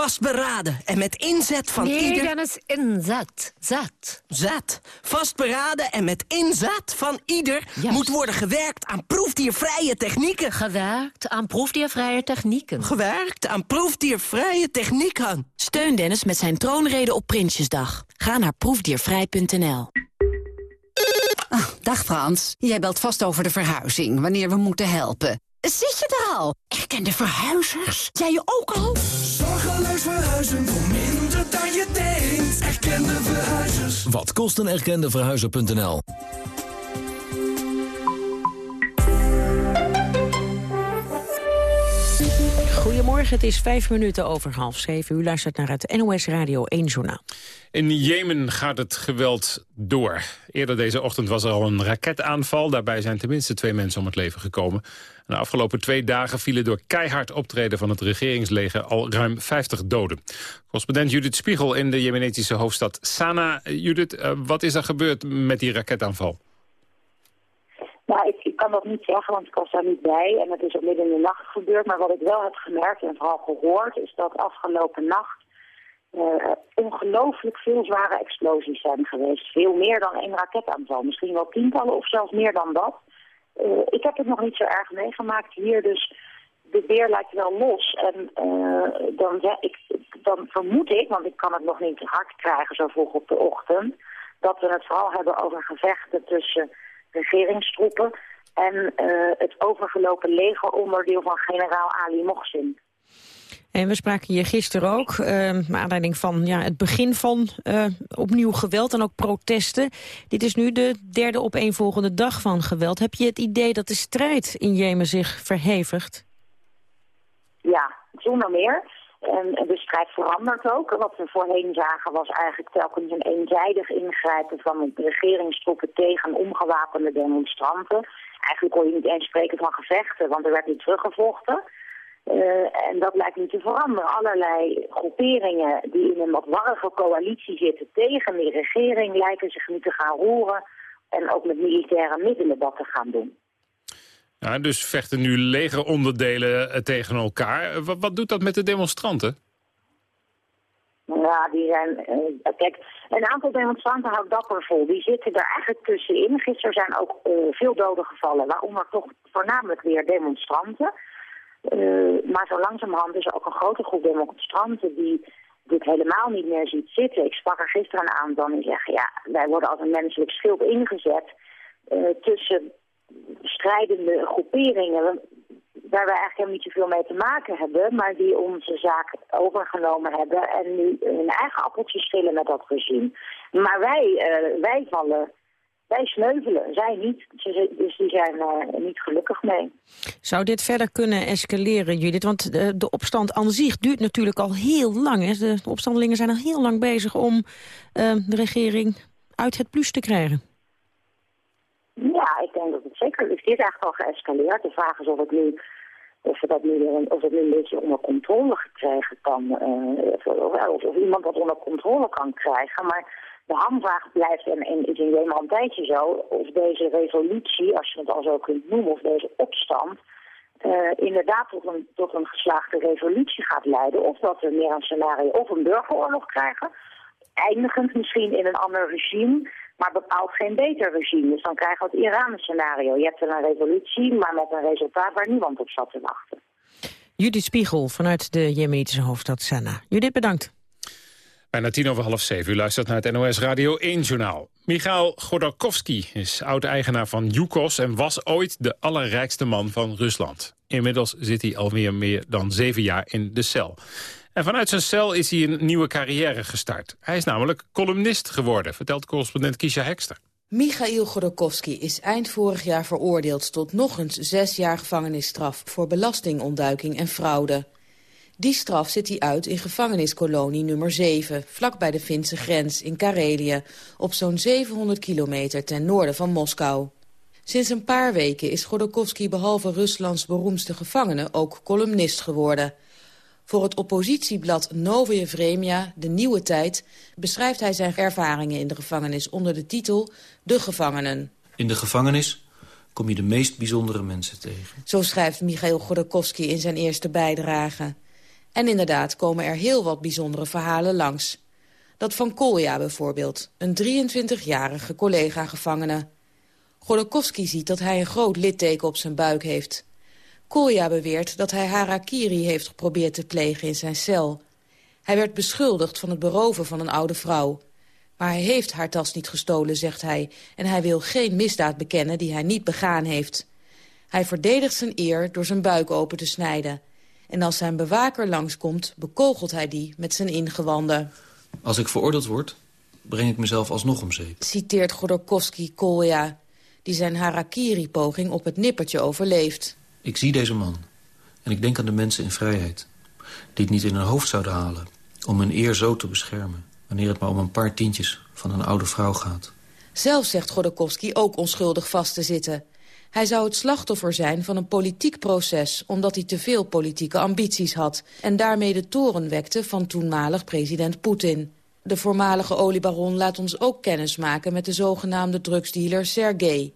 Speaker 31: Vastberaden en met inzet van
Speaker 32: nee,
Speaker 31: ieder...
Speaker 32: Nee, Dennis, inzet. Zet.
Speaker 31: Zet. Vastberaden en met inzet van ieder... moet worden gewerkt aan proefdiervrije technieken.
Speaker 32: Gewerkt aan proefdiervrije technieken.
Speaker 31: Gewerkt aan proefdiervrije technieken.
Speaker 33: Steun Dennis met zijn troonrede op Prinsjesdag. Ga naar proefdiervrij.nl.
Speaker 34: Ah, dag Frans, jij belt vast over de verhuizing, wanneer we moeten helpen. Zit je er al? Erkende verhuizers? Jij je ook al?
Speaker 35: Verhuizen voor minder dan je denkt. Erkende verhuizers.
Speaker 36: Wat kost een erkende verhuizer.nl?
Speaker 5: Goedemorgen, het is vijf minuten over half zeven. U luistert naar het NOS Radio 1 Journaal.
Speaker 4: In Jemen gaat het geweld door. Eerder deze ochtend was er al een raketaanval. Daarbij zijn tenminste twee mensen om het leven gekomen. De afgelopen twee dagen vielen door keihard optreden van het regeringsleger al ruim 50 doden. Correspondent Judith Spiegel in de Jemenetische hoofdstad Sanaa. Judith, eh, wat is er gebeurd met die raketaanval?
Speaker 37: Nou, ik, kan dat niet zeggen, want ik was daar niet bij. En het is ook midden in de nacht gebeurd. Maar wat ik wel heb gemerkt en vooral gehoord... is dat afgelopen nacht uh, ongelooflijk veel zware explosies zijn geweest. Veel meer dan één raketaanval. Misschien wel tientallen of zelfs meer dan dat. Uh, ik heb het nog niet zo erg meegemaakt hier, dus de weer lijkt wel los. En uh, dan, ik, dan vermoed ik, want ik kan het nog niet hard krijgen zo vroeg op de ochtend... dat we het vooral hebben over gevechten tussen regeringstroepen en uh, het overgelopen legeronderdeel van generaal Ali Mohsin.
Speaker 5: En we spraken hier gisteren ook, uh, naar aanleiding van ja, het begin van uh, opnieuw geweld en ook protesten. Dit is nu de derde opeenvolgende dag van geweld. Heb je het idee dat de strijd in Jemen zich verhevigt?
Speaker 37: Ja, zonder meer. En de strijd verandert ook. Wat we voorheen zagen was eigenlijk telkens een eenzijdig ingrijpen van de regeringstroepen tegen omgewapende demonstranten. Eigenlijk kon je niet eens spreken van gevechten, want er werd niet teruggevochten. Uh, en dat lijkt nu te veranderen. Allerlei groeperingen die in een wat warrige coalitie zitten tegen die regering lijken zich nu te gaan roeren en ook met militaire middelen dat te gaan doen.
Speaker 4: Ja, dus vechten nu legeronderdelen eh, tegen elkaar. Wat, wat doet dat met de demonstranten?
Speaker 37: Ja, die zijn... Uh, kijk, een aantal demonstranten houdt dapper vol. Die zitten er eigenlijk tussenin. Gisteren zijn ook uh, veel doden gevallen, waaronder toch voornamelijk weer demonstranten. Uh, maar zo langzamerhand is er ook een grote groep demonstranten die dit helemaal niet meer ziet zitten. Ik sprak er gisteren aantal en die zeggen, ja, wij worden als een menselijk schild ingezet tussen strijdende groeperingen waar we eigenlijk helemaal niet zoveel mee te maken hebben, maar die onze zaak overgenomen hebben en nu hun eigen appeltjes schillen met dat regime. Maar wij, uh, wij vallen, wij sneuvelen, zij niet. Dus die zijn uh, niet gelukkig mee.
Speaker 5: Zou dit verder kunnen escaleren, Judith? Want de, de opstand aan zich duurt natuurlijk al heel lang. Hè? De, de opstandelingen zijn al heel lang bezig om uh, de regering uit het plus te krijgen.
Speaker 37: Ja, ik denk dat het zeker is. Dit eigenlijk al geëscaleerd. De vraag is of het nu of, dat nu, of het nu een beetje onder controle gekregen kan, uh, of, of, of, iemand dat onder controle kan krijgen. Maar de hamvraag blijft, en, is in Jemen al een tijdje zo, of deze revolutie, als je het al zo kunt noemen, of deze opstand, uh, inderdaad tot een, geslaagde revolutie gaat leiden. Of dat we meer een scenario of een burgeroorlog krijgen, eindigend misschien in een ander regime maar bepaalt geen beter regime. Dus dan krijgen we het Iran-scenario. Je hebt een revolutie, maar met een resultaat waar niemand op zat te wachten.
Speaker 5: Judith Spiegel vanuit de Jemenitische hoofdstad Sanaa. Judith, bedankt.
Speaker 4: Bijna tien over half zeven. U luistert naar het NOS Radio 1-journaal. Michail Godorkovsky is oud-eigenaar van Yukos... en was ooit de allerrijkste man van Rusland. Inmiddels zit hij alweer meer dan zeven jaar in de cel. En vanuit zijn cel is hij een nieuwe carrière gestart. Hij is namelijk columnist geworden, vertelt correspondent Kisha Hekster.
Speaker 38: Michail Godorkovsky is eind vorig jaar veroordeeld tot nog eens zes jaar gevangenisstraf voor belastingontduiking en fraude. Die straf zit hij uit in gevangeniskolonie nummer 7, vlakbij de Finse grens in Karelië, op zo'n 700 kilometer ten noorden van Moskou. Sinds een paar weken is Godorkovsky behalve Ruslands beroemdste gevangene ook columnist geworden. Voor het oppositieblad Novije Vremja, De Nieuwe Tijd... beschrijft hij zijn ervaringen in de gevangenis onder de titel De Gevangenen.
Speaker 39: In de gevangenis kom je de meest bijzondere mensen tegen.
Speaker 38: Zo schrijft Michail Godorkovsky in zijn eerste bijdrage. En inderdaad komen er heel wat bijzondere verhalen langs. Dat van Kolja bijvoorbeeld, een 23-jarige collega-gevangene. Godorkovsky ziet dat hij een groot litteken op zijn buik heeft... Kolja beweert dat hij harakiri heeft geprobeerd te plegen in zijn cel. Hij werd beschuldigd van het beroven van een oude vrouw. Maar hij heeft haar tas niet gestolen, zegt hij... en hij wil geen misdaad bekennen die hij niet begaan heeft. Hij verdedigt zijn eer door zijn buik open te snijden. En als zijn bewaker langskomt, bekogelt hij die met zijn ingewanden.
Speaker 40: Als ik veroordeeld word, breng ik mezelf alsnog om zeep.
Speaker 38: Citeert Godorkovsky Kolja, die zijn harakiri-poging op het nippertje overleeft.
Speaker 40: Ik zie deze man. En ik denk aan de mensen in vrijheid. Die het niet in hun hoofd zouden halen. Om hun eer zo te beschermen. Wanneer het maar om een paar tientjes van een oude vrouw gaat.
Speaker 38: Zelf zegt Godorkovsky ook onschuldig vast te zitten. Hij zou het slachtoffer zijn van een politiek proces... omdat hij te veel politieke ambities had... en daarmee de toren wekte van toenmalig president Poetin. De voormalige oliebaron laat ons ook kennis maken... met de zogenaamde drugsdealer Sergei.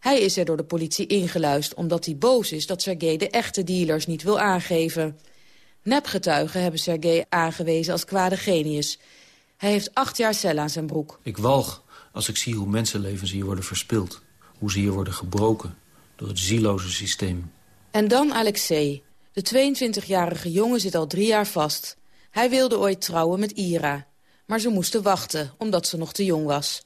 Speaker 38: Hij is er door de politie ingeluist omdat hij boos is... dat Sergei de echte dealers niet wil aangeven. Nepgetuigen hebben Sergei aangewezen als kwade genius. Hij heeft acht jaar cel aan zijn broek.
Speaker 40: Ik walg als ik zie hoe mensenlevens hier worden verspild. Hoe ze hier worden gebroken door het zieloze systeem.
Speaker 38: En dan Alexei. De 22-jarige jongen zit al drie jaar vast. Hij wilde ooit trouwen met Ira. Maar ze moesten wachten, omdat ze nog te jong was.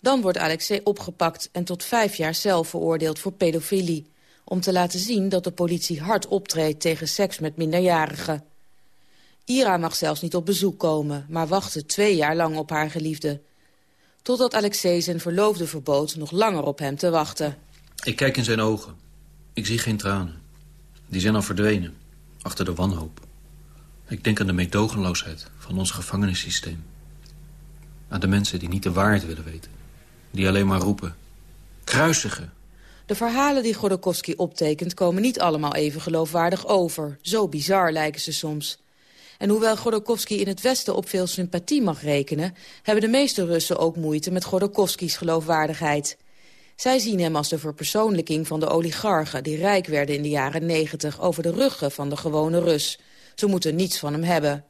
Speaker 38: Dan wordt Alexei opgepakt en tot vijf jaar cel veroordeeld voor pedofilie. Om te laten zien dat de politie hard optreedt tegen seks met minderjarigen. Ira mag zelfs niet op bezoek komen, maar wachtte twee jaar lang op haar geliefde. Totdat Alexei zijn verloofde verbood nog langer op hem te wachten.
Speaker 40: Ik kijk in zijn ogen. Ik zie geen tranen. Die zijn al verdwenen, achter de wanhoop. Ik denk aan de meedogenloosheid van ons gevangenissysteem. Aan de mensen die niet de waarheid willen weten. Die alleen maar roepen. Kruisigen.
Speaker 38: De verhalen die Godorkovsky optekent komen niet allemaal even geloofwaardig over. Zo bizar lijken ze soms. En hoewel Godorkovsky in het Westen op veel sympathie mag rekenen... hebben de meeste Russen ook moeite met Godorkovskys geloofwaardigheid. Zij zien hem als de verpersoonlijking van de oligarchen... die rijk werden in de jaren negentig over de ruggen van de gewone Rus. Ze moeten niets van hem hebben.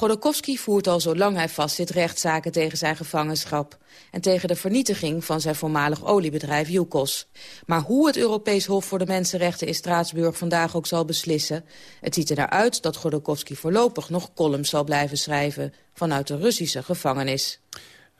Speaker 38: Godorkovsky voert al zolang hij vastzit rechtszaken tegen zijn gevangenschap... en tegen de vernietiging van zijn voormalig oliebedrijf Yukos. Maar hoe het Europees Hof voor de Mensenrechten in Straatsburg vandaag ook zal beslissen... het ziet er naar uit dat Godorkovsky voorlopig nog columns zal blijven schrijven... vanuit de Russische gevangenis.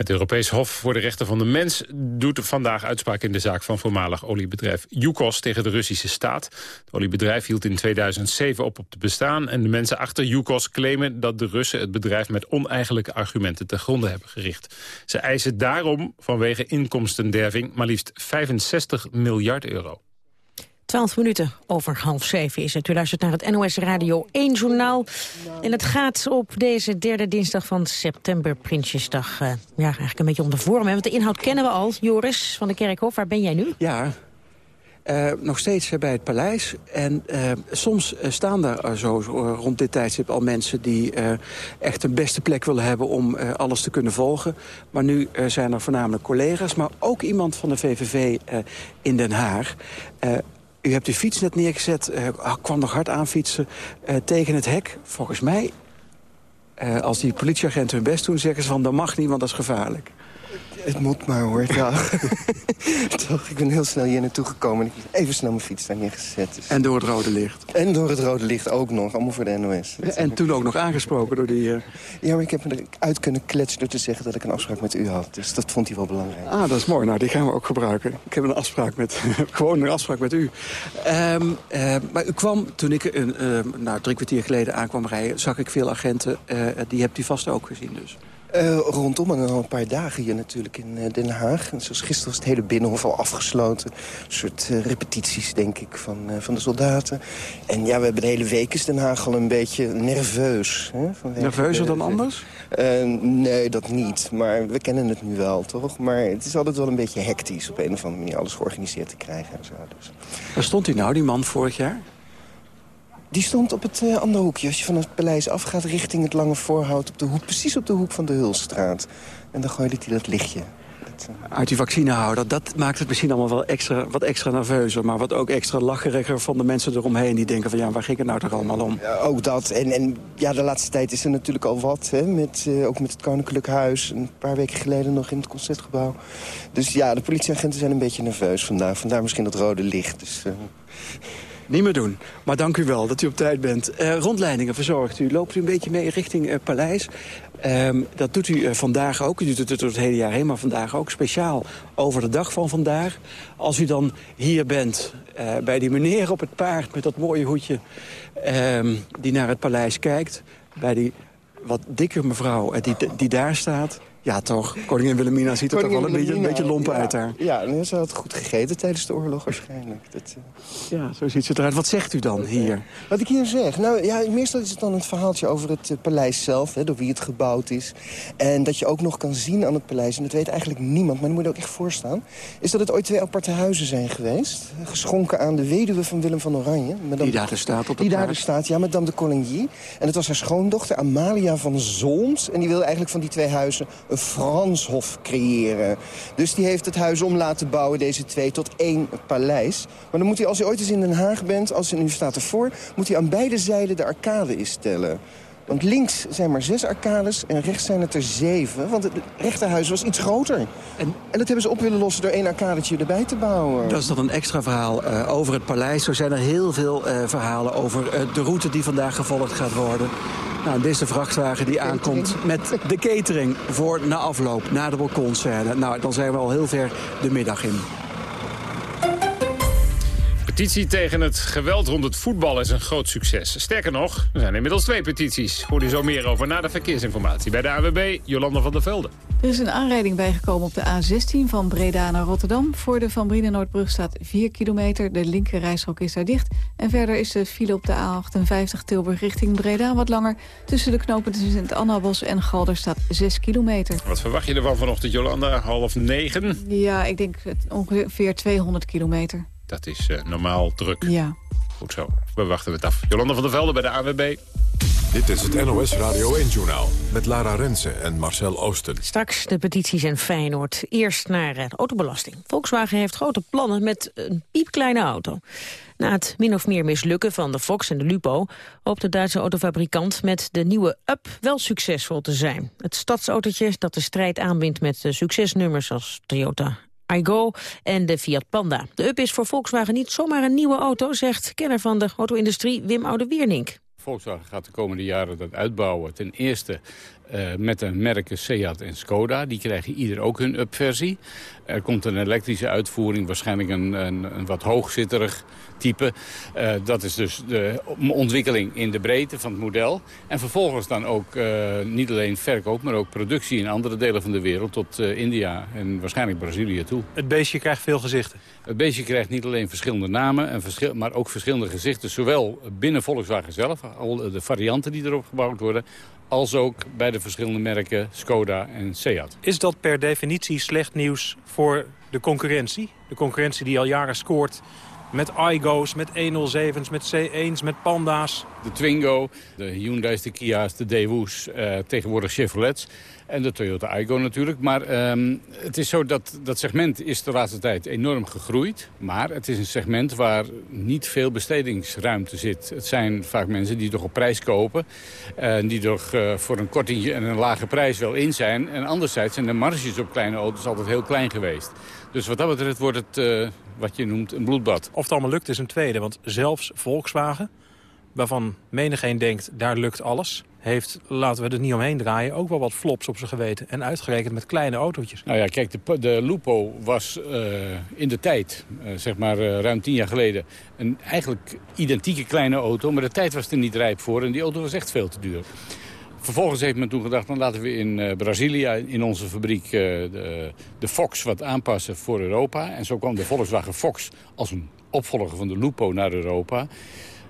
Speaker 4: Het Europees Hof voor de Rechten van de Mens doet vandaag uitspraak in de zaak van voormalig oliebedrijf Yukos tegen de Russische staat. Het oliebedrijf hield in 2007 op op te bestaan en de mensen achter Yukos claimen dat de Russen het bedrijf met oneigenlijke argumenten te gronde hebben gericht. Ze eisen daarom vanwege inkomstenderving maar liefst 65 miljard euro.
Speaker 5: 12 minuten over half zeven is het. U luistert naar het NOS Radio 1 journaal. En het gaat op deze derde dinsdag van september, Prinsjesdag. Uh, ja, eigenlijk een beetje om de vorm. Want de inhoud kennen we al. Joris van de Kerkhof, waar ben jij nu?
Speaker 14: Ja, uh, nog steeds bij het paleis. En soms staan daar zo rond dit tijdstip al mensen... die echt een beste plek willen hebben om alles te kunnen volgen. Maar nu zijn er voornamelijk collega's, maar ook iemand van de VVV in Den Haag... U hebt uw fiets net neergezet, uh, kwam nog hard aanfietsen uh, tegen het hek. Volgens mij, uh, als die politieagenten hun best doen, zeggen ze van... dat mag niet, want dat is gevaarlijk.
Speaker 41: Het moet maar hoor, toch. [laughs] toch, ik ben heel snel hier naartoe gekomen. Ik heb even snel mijn fiets daar neergezet. Dus.
Speaker 14: En door het rode licht.
Speaker 41: En door het rode licht ook nog, allemaal voor de NOS.
Speaker 14: en toen ook nog aangesproken door die... Uh...
Speaker 41: Ja, maar ik heb me eruit kunnen kletsen door te zeggen dat ik een afspraak met u had. Dus dat vond hij wel belangrijk.
Speaker 14: Ah, dat is mooi. Nou, die gaan we ook gebruiken. Ik heb een afspraak met... [laughs] gewoon een afspraak met u. Um, uh, maar u kwam, toen ik uh, nou, drie kwartier geleden aankwam rijden... zag ik veel agenten. die hebt u vast ook gezien dus.
Speaker 41: Uh, rondom en al een paar dagen hier natuurlijk in uh, Den Haag. En zoals gisteren was het hele Binnenhof al afgesloten. Een soort uh, repetities, denk ik, van, van de soldaten. En ja, we hebben de hele week is Den Haag al een beetje nerveus. Hè,
Speaker 14: Nerveuzer dan anders?
Speaker 41: nee, dat niet. Maar we kennen het nu wel, toch? Maar het is altijd wel een beetje hectisch op een of andere manier alles georganiseerd te krijgen. En zo, dus.
Speaker 14: Waar stond hij nou, die man, vorig jaar?
Speaker 41: Die stond op het uh, andere hoekje. Als je van het paleis afgaat richting het Lange Voorhout... Op de hoek, precies op de hoek van de Hulstraat. En dan gooide hij dat lichtje. Dat,
Speaker 14: uh... Uit die vaccinehouder, dat maakt het misschien allemaal wel extra, wat extra nerveuzer. Maar wat ook extra lacheriger van de mensen eromheen. Die denken van ja, waar ging het nou toch allemaal om?
Speaker 41: Ook dat. En, en ja, de laatste tijd is er natuurlijk al wat. Hè, met, uh, ook met het Koninklijk Huis. Een paar weken geleden nog in het Concertgebouw. Dus ja, de politieagenten zijn een beetje nerveus vandaag. Vandaar misschien dat rode licht. Dus,
Speaker 14: niet meer doen. Maar dank u wel dat u op tijd bent. Uh, rondleidingen verzorgt u. Loopt u een beetje mee richting uh, Paleis. Um, dat doet u uh, vandaag ook. U doet het door het hele jaar heen, maar vandaag ook. Speciaal over de dag van vandaag. Als u dan hier bent bij die meneer op het paard... met dat mooie hoedje um, die naar het paleis kijkt... bij die
Speaker 42: wat dikke mevrouw eh, die, die daar staat... Ja, toch. Koningin Wilhelmina ziet er toch wel een beetje, een beetje lomp uit daar.
Speaker 41: Ja, en ze had goed gegeten tijdens de oorlog waarschijnlijk. Dat,
Speaker 42: uh... Ja, zo ziet ze eruit. Wat zegt u dan hier?
Speaker 41: Wat ik hier zeg? Nou ja, meestal is het dan een verhaaltje over het uh, paleis zelf. Hè, door wie het gebouwd is. En dat je ook nog kan zien aan het paleis, en dat weet eigenlijk niemand... maar daar moet je ook echt voorstaan... is dat het ooit twee aparte huizen zijn geweest. Geschonken aan de weduwe van Willem van Oranje.
Speaker 42: Die daar dus staat op
Speaker 41: Die daar dus staat, ja, Madame de Coligny. En het was haar schoondochter Amalia van Zons. En die wilde eigenlijk van die twee huizen een Franshof creëren. Dus die heeft het huis om laten bouwen, deze twee, tot één paleis. Maar dan moet hij, als u ooit eens in Den Haag bent, als u staat ervoor... moet hij aan beide zijden de arcade instellen. Want links zijn maar zes arcades en rechts zijn het er zeven. Want het rechterhuis was iets groter. En, en dat hebben ze op willen lossen door één arcadetje erbij te bouwen.
Speaker 42: Dat is dan een extra verhaal uh, over het paleis. Zo zijn er heel veel uh, verhalen over uh, de route die vandaag gevolgd gaat worden. Nou, deze vrachtwagen die aankomt met de catering voor na afloop, na de balkonscène. Nou, dan zijn we al heel ver de middag in.
Speaker 4: Petitie tegen het geweld rond het voetbal is een groot succes. Sterker nog, er zijn inmiddels twee petities. Hoor je zo meer over na de verkeersinformatie. Bij de AWB, Jolanda van der Velde.
Speaker 29: Er is een aanrijding bijgekomen op de A16 van Breda naar Rotterdam. Voor de Van Brienenoordbrug staat 4 kilometer. De linker reishok is daar dicht. En verder is de file op de A58 Tilburg richting Breda wat langer. Tussen de knopen sint Annabos en Galder staat 6 kilometer.
Speaker 4: Wat verwacht je ervan vanochtend, Jolanda? Half negen?
Speaker 29: Ja, ik denk ongeveer 200 kilometer.
Speaker 4: Dat is uh, normaal druk.
Speaker 29: Ja.
Speaker 4: Goed zo. We wachten het af. Jolanda van der Velde bij de AWB.
Speaker 3: Dit is het NOS Radio 1-journaal met Lara Rensen en Marcel Oosten.
Speaker 5: Straks de petities en Feyenoord. Eerst naar de autobelasting. Volkswagen heeft grote plannen met een piepkleine auto. Na het min of meer mislukken van de Fox en de Lupo... hoopt de Duitse autofabrikant met de nieuwe Up wel succesvol te zijn. Het stadsautootje dat de strijd aanbindt met de succesnummers als Toyota iGo en de Fiat Panda. De Up is voor Volkswagen niet zomaar een nieuwe auto, zegt kenner van de auto-industrie Wim Oude-Wiersink.
Speaker 43: Volkswagen gaat de komende jaren dat uitbouwen. Ten eerste uh, met de merken Seat en Skoda. Die krijgen ieder ook hun up-versie. Er komt een elektrische uitvoering, waarschijnlijk een, een, een wat hoogzitterig type. Uh, dat is dus de ontwikkeling in de breedte van het model. En vervolgens dan ook uh, niet alleen verkoop, maar ook productie in andere delen van de wereld... tot India en waarschijnlijk Brazilië toe.
Speaker 44: Het beestje krijgt veel gezichten?
Speaker 43: Het beestje krijgt niet alleen verschillende namen, en verschil, maar ook verschillende gezichten. Zowel binnen Volkswagen zelf, al de varianten die erop gebouwd worden als ook bij de verschillende merken Skoda en Seat.
Speaker 44: Is dat per definitie slecht nieuws voor de concurrentie? De concurrentie die al jaren scoort met iGo's, met 107's, met C1's, met Panda's.
Speaker 43: De Twingo, de Hyundai's, de Kia's, de Daewoo's, uh, tegenwoordig Chevrolets. En de Toyota Igo natuurlijk. Maar um, het is zo dat dat segment is de laatste tijd enorm gegroeid. Maar het is een segment waar niet veel bestedingsruimte zit. Het zijn vaak mensen die toch op prijs kopen. En die toch uh, voor een korting en een lage prijs wel in zijn. En anderzijds zijn de marges op kleine auto's altijd heel klein geweest. Dus wat dat betreft wordt het uh, wat je noemt een bloedbad.
Speaker 44: Of het allemaal lukt is een tweede. Want zelfs Volkswagen, waarvan menigeen denkt daar lukt alles heeft, laten we er niet omheen draaien, ook wel wat flops op zijn geweten. En uitgerekend met kleine autootjes.
Speaker 43: Nou ja, kijk, de, de Lupo was uh, in de tijd, uh, zeg maar uh, ruim tien jaar geleden... een eigenlijk identieke kleine auto, maar de tijd was er niet rijp voor... en die auto was echt veel te duur. Vervolgens heeft men toen gedacht, dan laten we in uh, Brazilië in onze fabriek uh, de, de, Fox wat aanpassen voor Europa. En zo kwam de Volkswagen Fox als een opvolger van de Lupo naar Europa.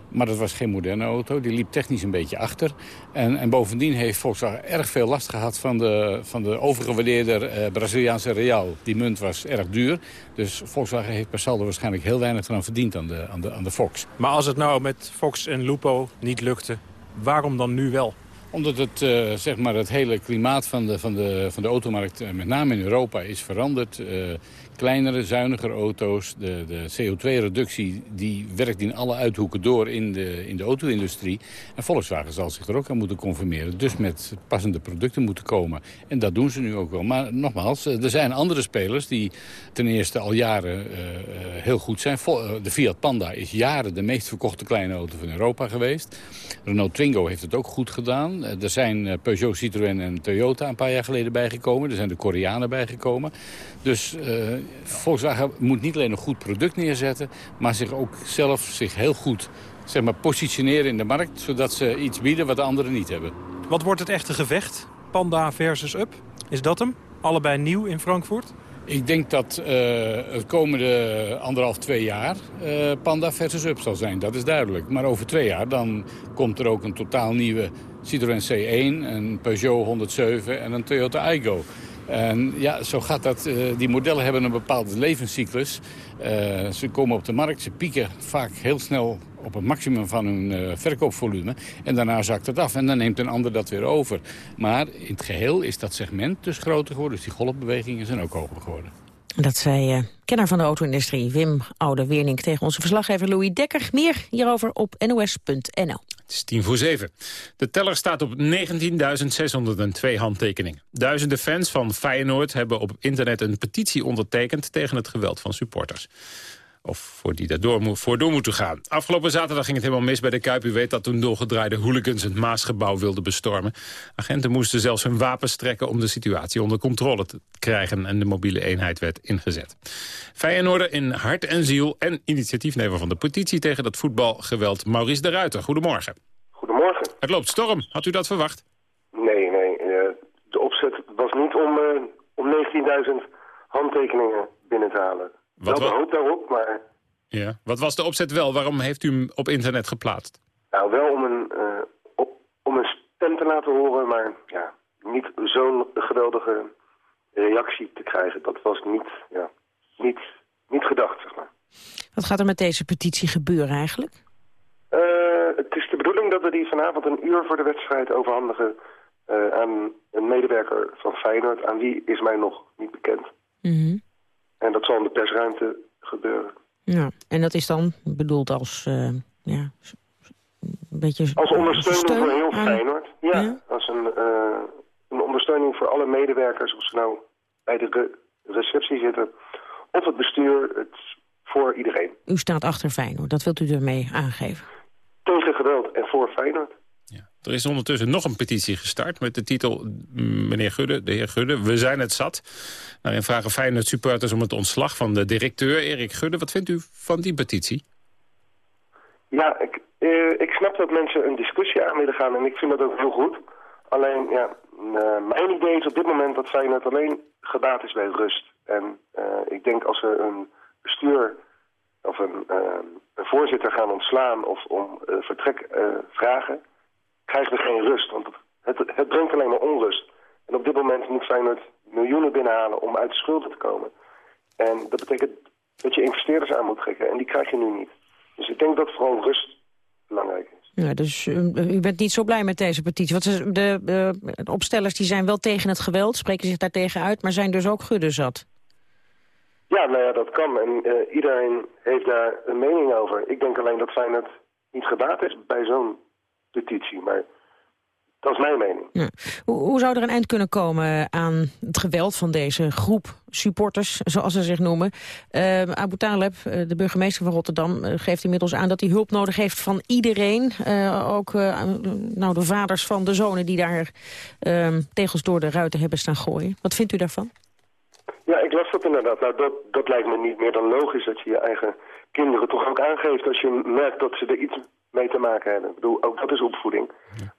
Speaker 43: Maar dat was geen moderne auto. Die liep technisch een beetje achter. En, en bovendien heeft Volkswagen erg veel last gehad van de, van de overgewaardeerde uh, Braziliaanse real. Die munt was erg duur. Dus Volkswagen heeft per saldo waarschijnlijk heel weinig eraan verdiend aan de, aan de, aan de Fox.
Speaker 44: Maar als het nou met Fox en Lupo niet lukte, waarom dan nu wel?
Speaker 43: Omdat het, uh, zeg maar het hele klimaat van de, van de, van de automarkt, uh, met name in Europa, is veranderd. Uh, kleinere, zuiniger auto's. De, de CO2-reductie die werkt in alle uithoeken door in de, in de auto-industrie. En Volkswagen zal zich er ook aan moeten conformeren. Dus met passende producten moeten komen. En dat doen ze nu ook wel. Maar nogmaals, er zijn andere spelers die ten eerste al jaren heel goed zijn. De Fiat Panda is jaren de meest verkochte kleine auto van Europa geweest. Renault Twingo heeft het ook goed gedaan. Er zijn Peugeot, Citroën en Toyota een paar jaar geleden bijgekomen. Er zijn de Koreanen bijgekomen. Dus uh, Volkswagen moet niet alleen een goed product neerzetten... maar zich ook zelf zich heel goed zeg maar, positioneren in de markt... zodat ze iets bieden wat de anderen niet hebben.
Speaker 44: Wat wordt het echte gevecht? Panda versus Up? Is dat hem? Allebei nieuw in Frankfurt?
Speaker 43: Ik denk dat uh, het komende anderhalf, twee jaar uh, Panda versus Up zal zijn. Dat is duidelijk. Maar over twee jaar dan komt er ook een totaal nieuwe Citroën C1, een Peugeot 107 en een Toyota Aygo. En ja, zo gaat dat. Uh, die modellen hebben een bepaalde levenscyclus. ze komen op de markt, ze pieken vaak heel snel op het maximum van hun uh, verkoopvolume. En daarna zakt het af en dan neemt een ander dat weer over. Maar in het geheel is dat segment dus groter geworden. Dus die golfbewegingen zijn ook hoger geworden.
Speaker 5: Dat zei uh, kenner van de auto-industrie Wim Oude-Wernink tegen onze verslaggever Louis Dekker. Meer hierover op nos.nl.
Speaker 4: Het is tien voor zeven. De teller staat op 19.602 handtekeningen. Duizenden fans van Feyenoord hebben op internet een petitie ondertekend... tegen het geweld van supporters. Of voor die daardoor voor door moeten gaan. Afgelopen zaterdag ging het helemaal mis bij de Kuip. U weet dat toen doorgedraaide hooligans het Maasgebouw wilden bestormen. Agenten moesten zelfs hun wapens trekken om de situatie onder controle te krijgen. En de mobiele eenheid werd ingezet. Feyenoorder in hart en ziel en initiatiefnemer van de petitie tegen dat voetbalgeweld Maurice de Ruiter. Goedemorgen.
Speaker 45: Goedemorgen.
Speaker 4: Het loopt storm. Had u dat verwacht?
Speaker 45: Nee, nee. Eh, de opzet was niet om, uh, om 19.000 handtekeningen binnen te halen. Wat wel hoop daarop, maar...
Speaker 4: Ja. Wat was de opzet wel? Waarom heeft u hem op internet geplaatst?
Speaker 45: Nou, wel om een, uh, op, om een stem te laten horen, maar ja, niet zo'n geweldige reactie te krijgen. Dat was niet, ja, niet, niet gedacht, zeg maar.
Speaker 5: Wat gaat er met deze petitie gebeuren eigenlijk?
Speaker 45: Uh, het is de bedoeling dat we die vanavond een uur voor de wedstrijd overhandigen... Uh, aan een medewerker van Feyenoord. Aan wie is mij nog niet bekend.
Speaker 5: Mm
Speaker 45: en dat zal in de persruimte gebeuren.
Speaker 5: Ja, en dat is dan bedoeld als, uh, ja, een beetje...
Speaker 45: Als ondersteuning voor heel. Feyenoord. Ja, ja, als een, uh, een ondersteuning voor alle medewerkers, of ze nou bij de re receptie zitten, of het bestuur, het voor iedereen.
Speaker 5: U staat achter Feyenoord, dat wilt u ermee aangeven?
Speaker 45: Tegen geweld en voor Feyenoord.
Speaker 4: Er is ondertussen nog een petitie gestart met de titel... meneer Gudde, de heer Gudde, we zijn het zat. Daarin vragen Feyenoord supporters om het ontslag van de directeur Erik Gudde. Wat vindt u van die petitie?
Speaker 45: Ja, ik, eh, ik snap dat mensen een discussie aan willen gaan en ik vind dat ook heel goed. Alleen, ja, uh, mijn idee is op dit moment dat Feyenoord alleen gebaat is bij rust. En uh, ik denk als we een bestuur of een, een voorzitter gaan ontslaan of om vertrek vragen krijgen we geen rust. Want het, het brengt alleen maar onrust. En op dit moment moet Feyenoord miljoenen binnenhalen om uit de schulden te komen. En dat betekent dat je investeerders aan moet trekken. En die krijg je nu niet. Dus ik denk dat vooral rust belangrijk is.
Speaker 5: Ja, dus uh, u bent niet zo blij met deze petitie. Want de, de opstellers die zijn wel tegen het geweld, spreken zich daartegen uit... maar zijn dus ook gudden zat.
Speaker 45: Ja, nou ja, dat kan. En uh, iedereen heeft daar een mening over. Ik denk alleen dat Feyenoord niet gebaat is bij zo'n petitie. Maar dat is mijn mening.
Speaker 5: Ja. Hoe, hoe, zou er een eind kunnen komen aan het geweld van deze groep supporters, zoals ze zich noemen? Uh, Abu Taleb, eh, de burgemeester van Rotterdam, uh, geeft inmiddels aan dat hij hulp nodig heeft van iedereen. Uh, ook nou, de vaders van de zonen die daar ehm, tegels door de ruiten hebben staan gooien. Wat vindt u daarvan?
Speaker 45: Ja, ik las dat inderdaad. Nou, dat, dat lijkt me niet meer dan logisch dat je je eigen kinderen toch ook aangeeft als je merkt dat ze er iets mee te maken hebben. Ik bedoel, ook dat is opvoeding.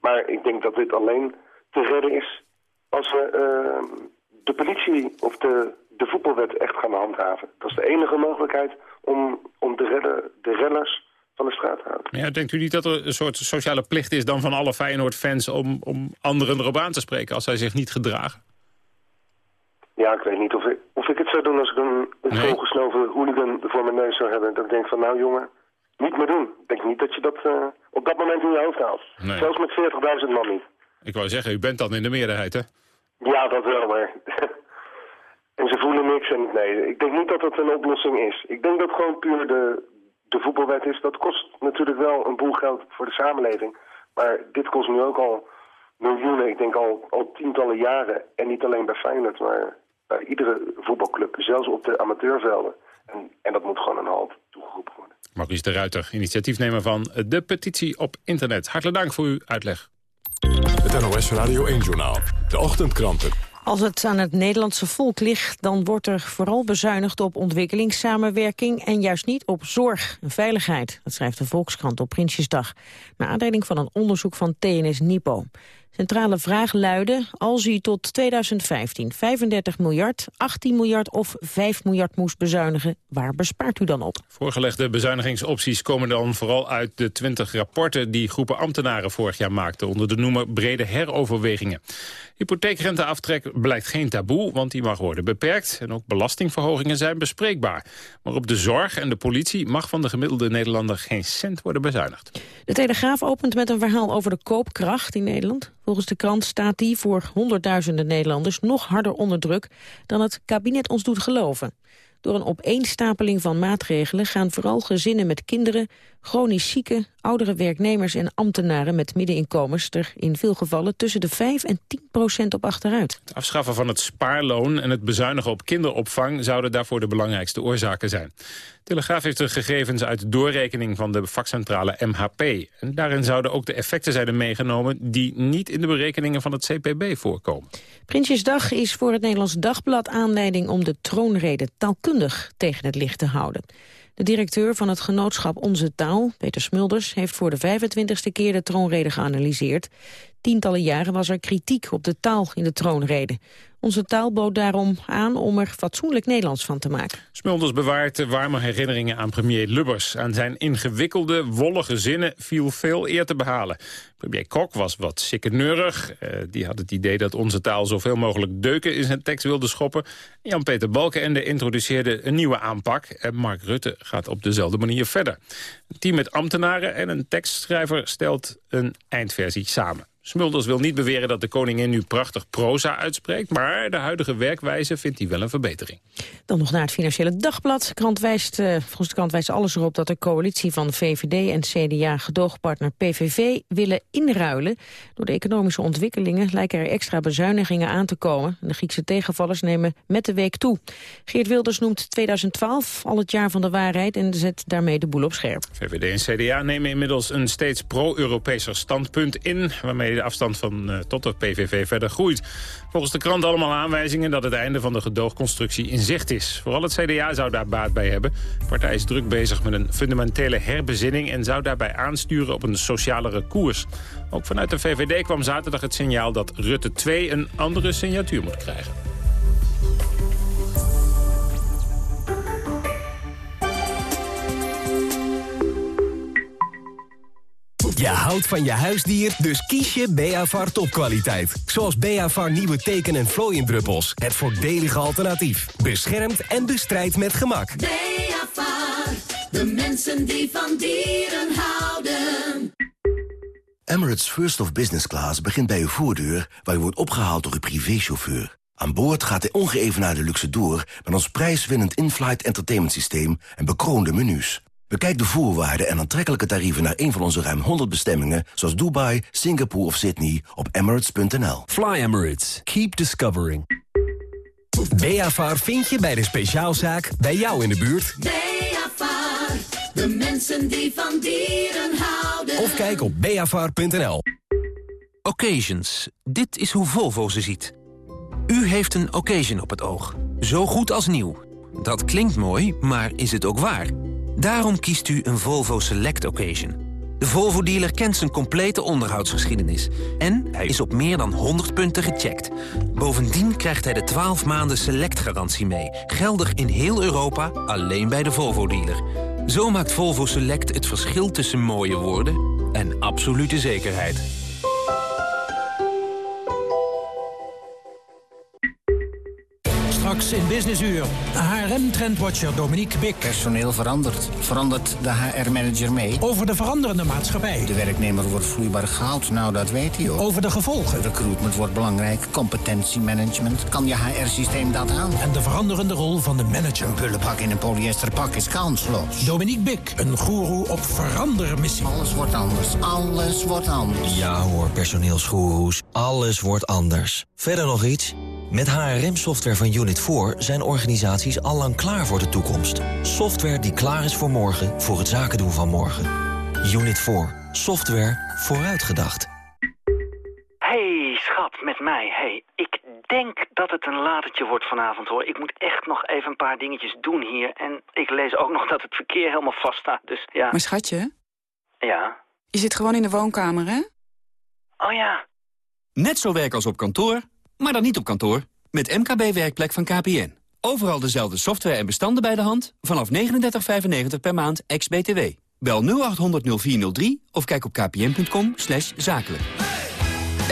Speaker 45: Maar ik denk dat dit alleen te redden is als we uh, de politie of de, de voetbalwet echt gaan handhaven. Dat is de enige mogelijkheid om, om de, redden, de rellers van de straat te houden.
Speaker 4: Ja, denkt u niet dat er een soort sociale plicht is dan van alle Feyenoord-fans... om, om anderen erop aan te spreken als zij zich niet gedragen?
Speaker 45: Ja, ik weet niet of ik, of ik het zou doen als ik een, een nee. volgesnoven hooligan voor mijn neus zou hebben. Dat ik denk van, nou jongen, niet meer doen. Ik denk niet dat je dat uh, op dat moment in je hoofd haalt.
Speaker 4: Nee.
Speaker 45: Zelfs met 40.000 man niet.
Speaker 4: Ik wou zeggen, u bent dan in de meerderheid, hè?
Speaker 45: Ja, dat wel, maar... [laughs] en ze voelen niks en nee, ik denk niet dat dat een oplossing is. Ik denk dat gewoon puur de, de voetbalwet is. Dat kost natuurlijk wel een boel geld voor de samenleving. Maar dit kost nu ook al miljoenen, ik denk al, al tientallen jaren. En niet alleen bij Feyenoord, maar bij iedere voetbalclub. Zelfs op de amateurvelden. En, en dat moet gewoon een halt toegeroepen worden.
Speaker 4: Maurice de Ruiter, initiatiefnemer van de petitie op internet. Hartelijk dank voor uw uitleg.
Speaker 3: Het NOS Radio 1-journaal. De ochtendkranten.
Speaker 5: Als het aan het Nederlandse volk ligt, dan wordt er vooral bezuinigd op ontwikkelingssamenwerking en juist niet op zorg en veiligheid. Dat schrijft de Volkskrant op Prinsjesdag. Naar aanleiding van een onderzoek van TNS Nipo. Centrale vraag luidde, als u tot 2015 35 miljard, 18 miljard of 5 miljard moest bezuinigen, waar bespaart u dan op?
Speaker 4: Voorgelegde bezuinigingsopties komen dan vooral uit de 20 rapporten die groepen ambtenaren vorig jaar maakten onder de noemer brede heroverwegingen. Hypotheekrenteaftrek blijkt geen taboe, want die mag worden beperkt. En ook belastingverhogingen zijn bespreekbaar. Maar op de zorg en de politie mag van de gemiddelde Nederlander geen cent worden bezuinigd.
Speaker 5: De Telegraaf opent met een verhaal over de koopkracht in Nederland. Volgens de krant staat die voor honderdduizenden Nederlanders nog harder onder druk dan het kabinet ons doet geloven. Door een opeenstapeling van maatregelen gaan vooral gezinnen met kinderen, chronisch zieken, oudere werknemers en ambtenaren met middeninkomens er in veel gevallen tussen de 5 en 10 procent op achteruit.
Speaker 4: Het afschaffen van het spaarloon en het bezuinigen op kinderopvang zouden daarvoor de belangrijkste oorzaken zijn. Telegraaf heeft de gegevens uit de doorrekening van de vakcentrale MHP. En daarin zouden ook de effecten zijn meegenomen die niet in de berekeningen van het CPB voorkomen.
Speaker 5: Prinsjesdag is voor het Nederlands Dagblad aanleiding om de troonrede taalkundig tegen het licht te houden. De directeur van het genootschap Onze Taal, Peter Smulders, heeft voor de 25e keer de troonrede geanalyseerd. Tientallen jaren was er kritiek op de taal in de troonrede. Onze taal bood daarom aan om er fatsoenlijk Nederlands van te maken.
Speaker 4: Smulders bewaart warme herinneringen aan premier Lubbers. Aan zijn ingewikkelde, wollige zinnen viel veel eer te behalen. Premier Kok was wat sikkeneurig. Uh, die had het idee dat onze taal zoveel mogelijk deuken in zijn tekst wilde schoppen. Jan-Peter Balkenende introduceerde een nieuwe aanpak. En Mark Rutte gaat op dezelfde manier verder. Een team met ambtenaren en een tekstschrijver stelt een eindversie samen. Smulders wil niet beweren dat de koningin nu prachtig proza uitspreekt... maar de huidige werkwijze vindt hij wel een verbetering.
Speaker 5: Dan nog naar het Financiële Dagblad. De krant wijst, uh, volgens de krant wijst alles erop dat de coalitie van VVD en CDA-gedoogpartner PVV willen inruilen. Door de economische ontwikkelingen lijken er extra bezuinigingen aan te komen. De Griekse tegenvallers nemen met de week toe. Geert Wilders noemt 2012 al het jaar van de waarheid en zet daarmee de boel op scherp.
Speaker 4: VVD en CDA nemen inmiddels een steeds pro-Europeeser standpunt in... waarmee de afstand van uh, tot de PVV verder groeit. Volgens de krant allemaal aanwijzingen dat het einde van de gedoogconstructie in zicht is. Vooral het CDA zou daar baat bij hebben. De partij is druk bezig met een fundamentele herbezinning... en zou daarbij aansturen op een socialere koers. Ook vanuit de VVD kwam zaterdag het signaal dat Rutte 2 een andere signatuur moet krijgen.
Speaker 46: Je houdt van je huisdier, dus kies je Beavar topkwaliteit. Zoals Beavar nieuwe teken- en vlooiendruppels. Het voordelige alternatief. Beschermt en bestrijdt met gemak.
Speaker 47: Beavar, de mensen die van dieren houden.
Speaker 48: Emirates First of Business Class begint bij uw voordeur... waar u wordt opgehaald door uw privéchauffeur. Aan boord gaat de ongeëvenaarde luxe door... met ons prijswinnend in-flight entertainment systeem en bekroonde menus. Bekijk de voorwaarden en aantrekkelijke tarieven naar een van onze ruim 100 bestemmingen... zoals Dubai, Singapore of Sydney op emirates.nl.
Speaker 36: Fly Emirates. Keep discovering. Beafar vind je bij de speciaalzaak bij jou in de buurt.
Speaker 47: Beavar, de mensen die van dieren houden.
Speaker 36: Of kijk op beafar.nl.
Speaker 49: Occasions. Dit is hoe Volvo ze ziet. U heeft een occasion op het oog. Zo goed als nieuw. Dat klinkt mooi, maar is het ook waar? Daarom kiest u een Volvo Select Occasion. De Volvo-dealer kent zijn complete onderhoudsgeschiedenis. En hij is op meer dan 100 punten gecheckt. Bovendien krijgt hij de 12 maanden Select-garantie mee. Geldig in heel Europa, alleen bij de Volvo-dealer. Zo maakt Volvo Select het verschil tussen mooie woorden en absolute zekerheid.
Speaker 50: In Businessuur. HRM-trendwatcher Dominique Bik.
Speaker 51: Personeel verandert. Verandert de HR-manager mee?
Speaker 50: Over de veranderende maatschappij.
Speaker 51: De werknemer wordt vloeibaar gehaald. Nou, dat weet hij ook.
Speaker 50: Over de gevolgen.
Speaker 51: Recruitment wordt belangrijk. Competentiemanagement. Kan je HR-systeem dat aan?
Speaker 50: En de veranderende rol van de manager.
Speaker 51: Een pullenpak in een polyesterpak is kansloos.
Speaker 50: Dominique Bik, een goeroe op verandermissie.
Speaker 51: Alles wordt anders. Alles wordt anders.
Speaker 52: Ja hoor, personeelsgoeroes. Alles wordt anders. Verder nog iets? Met HRM-software van Unit 4 zijn organisaties allang klaar voor de toekomst. Software die klaar is voor morgen, voor het zaken doen van morgen. Unit 4. Software vooruitgedacht.
Speaker 53: Hey, schat, met mij. Hey, ik denk dat het een latertje wordt vanavond, hoor. Ik moet echt nog even een paar dingetjes doen hier. En ik lees ook nog dat het verkeer helemaal vast staat, dus ja.
Speaker 54: Maar schatje?
Speaker 53: Ja?
Speaker 54: Je zit gewoon in de woonkamer, hè?
Speaker 53: Oh ja.
Speaker 49: Net zo werk als op kantoor, maar dan niet op kantoor. Met MKB Werkplek van KPN. Overal dezelfde software en bestanden bij de hand. Vanaf 39,95 per maand, ex-BTW. Bel 0800 0403 of kijk op kpn.com zakelijk.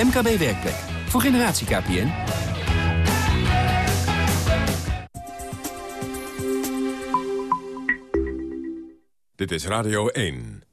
Speaker 49: MKB Werkplek. Voor generatie KPN.
Speaker 3: Dit is Radio 1.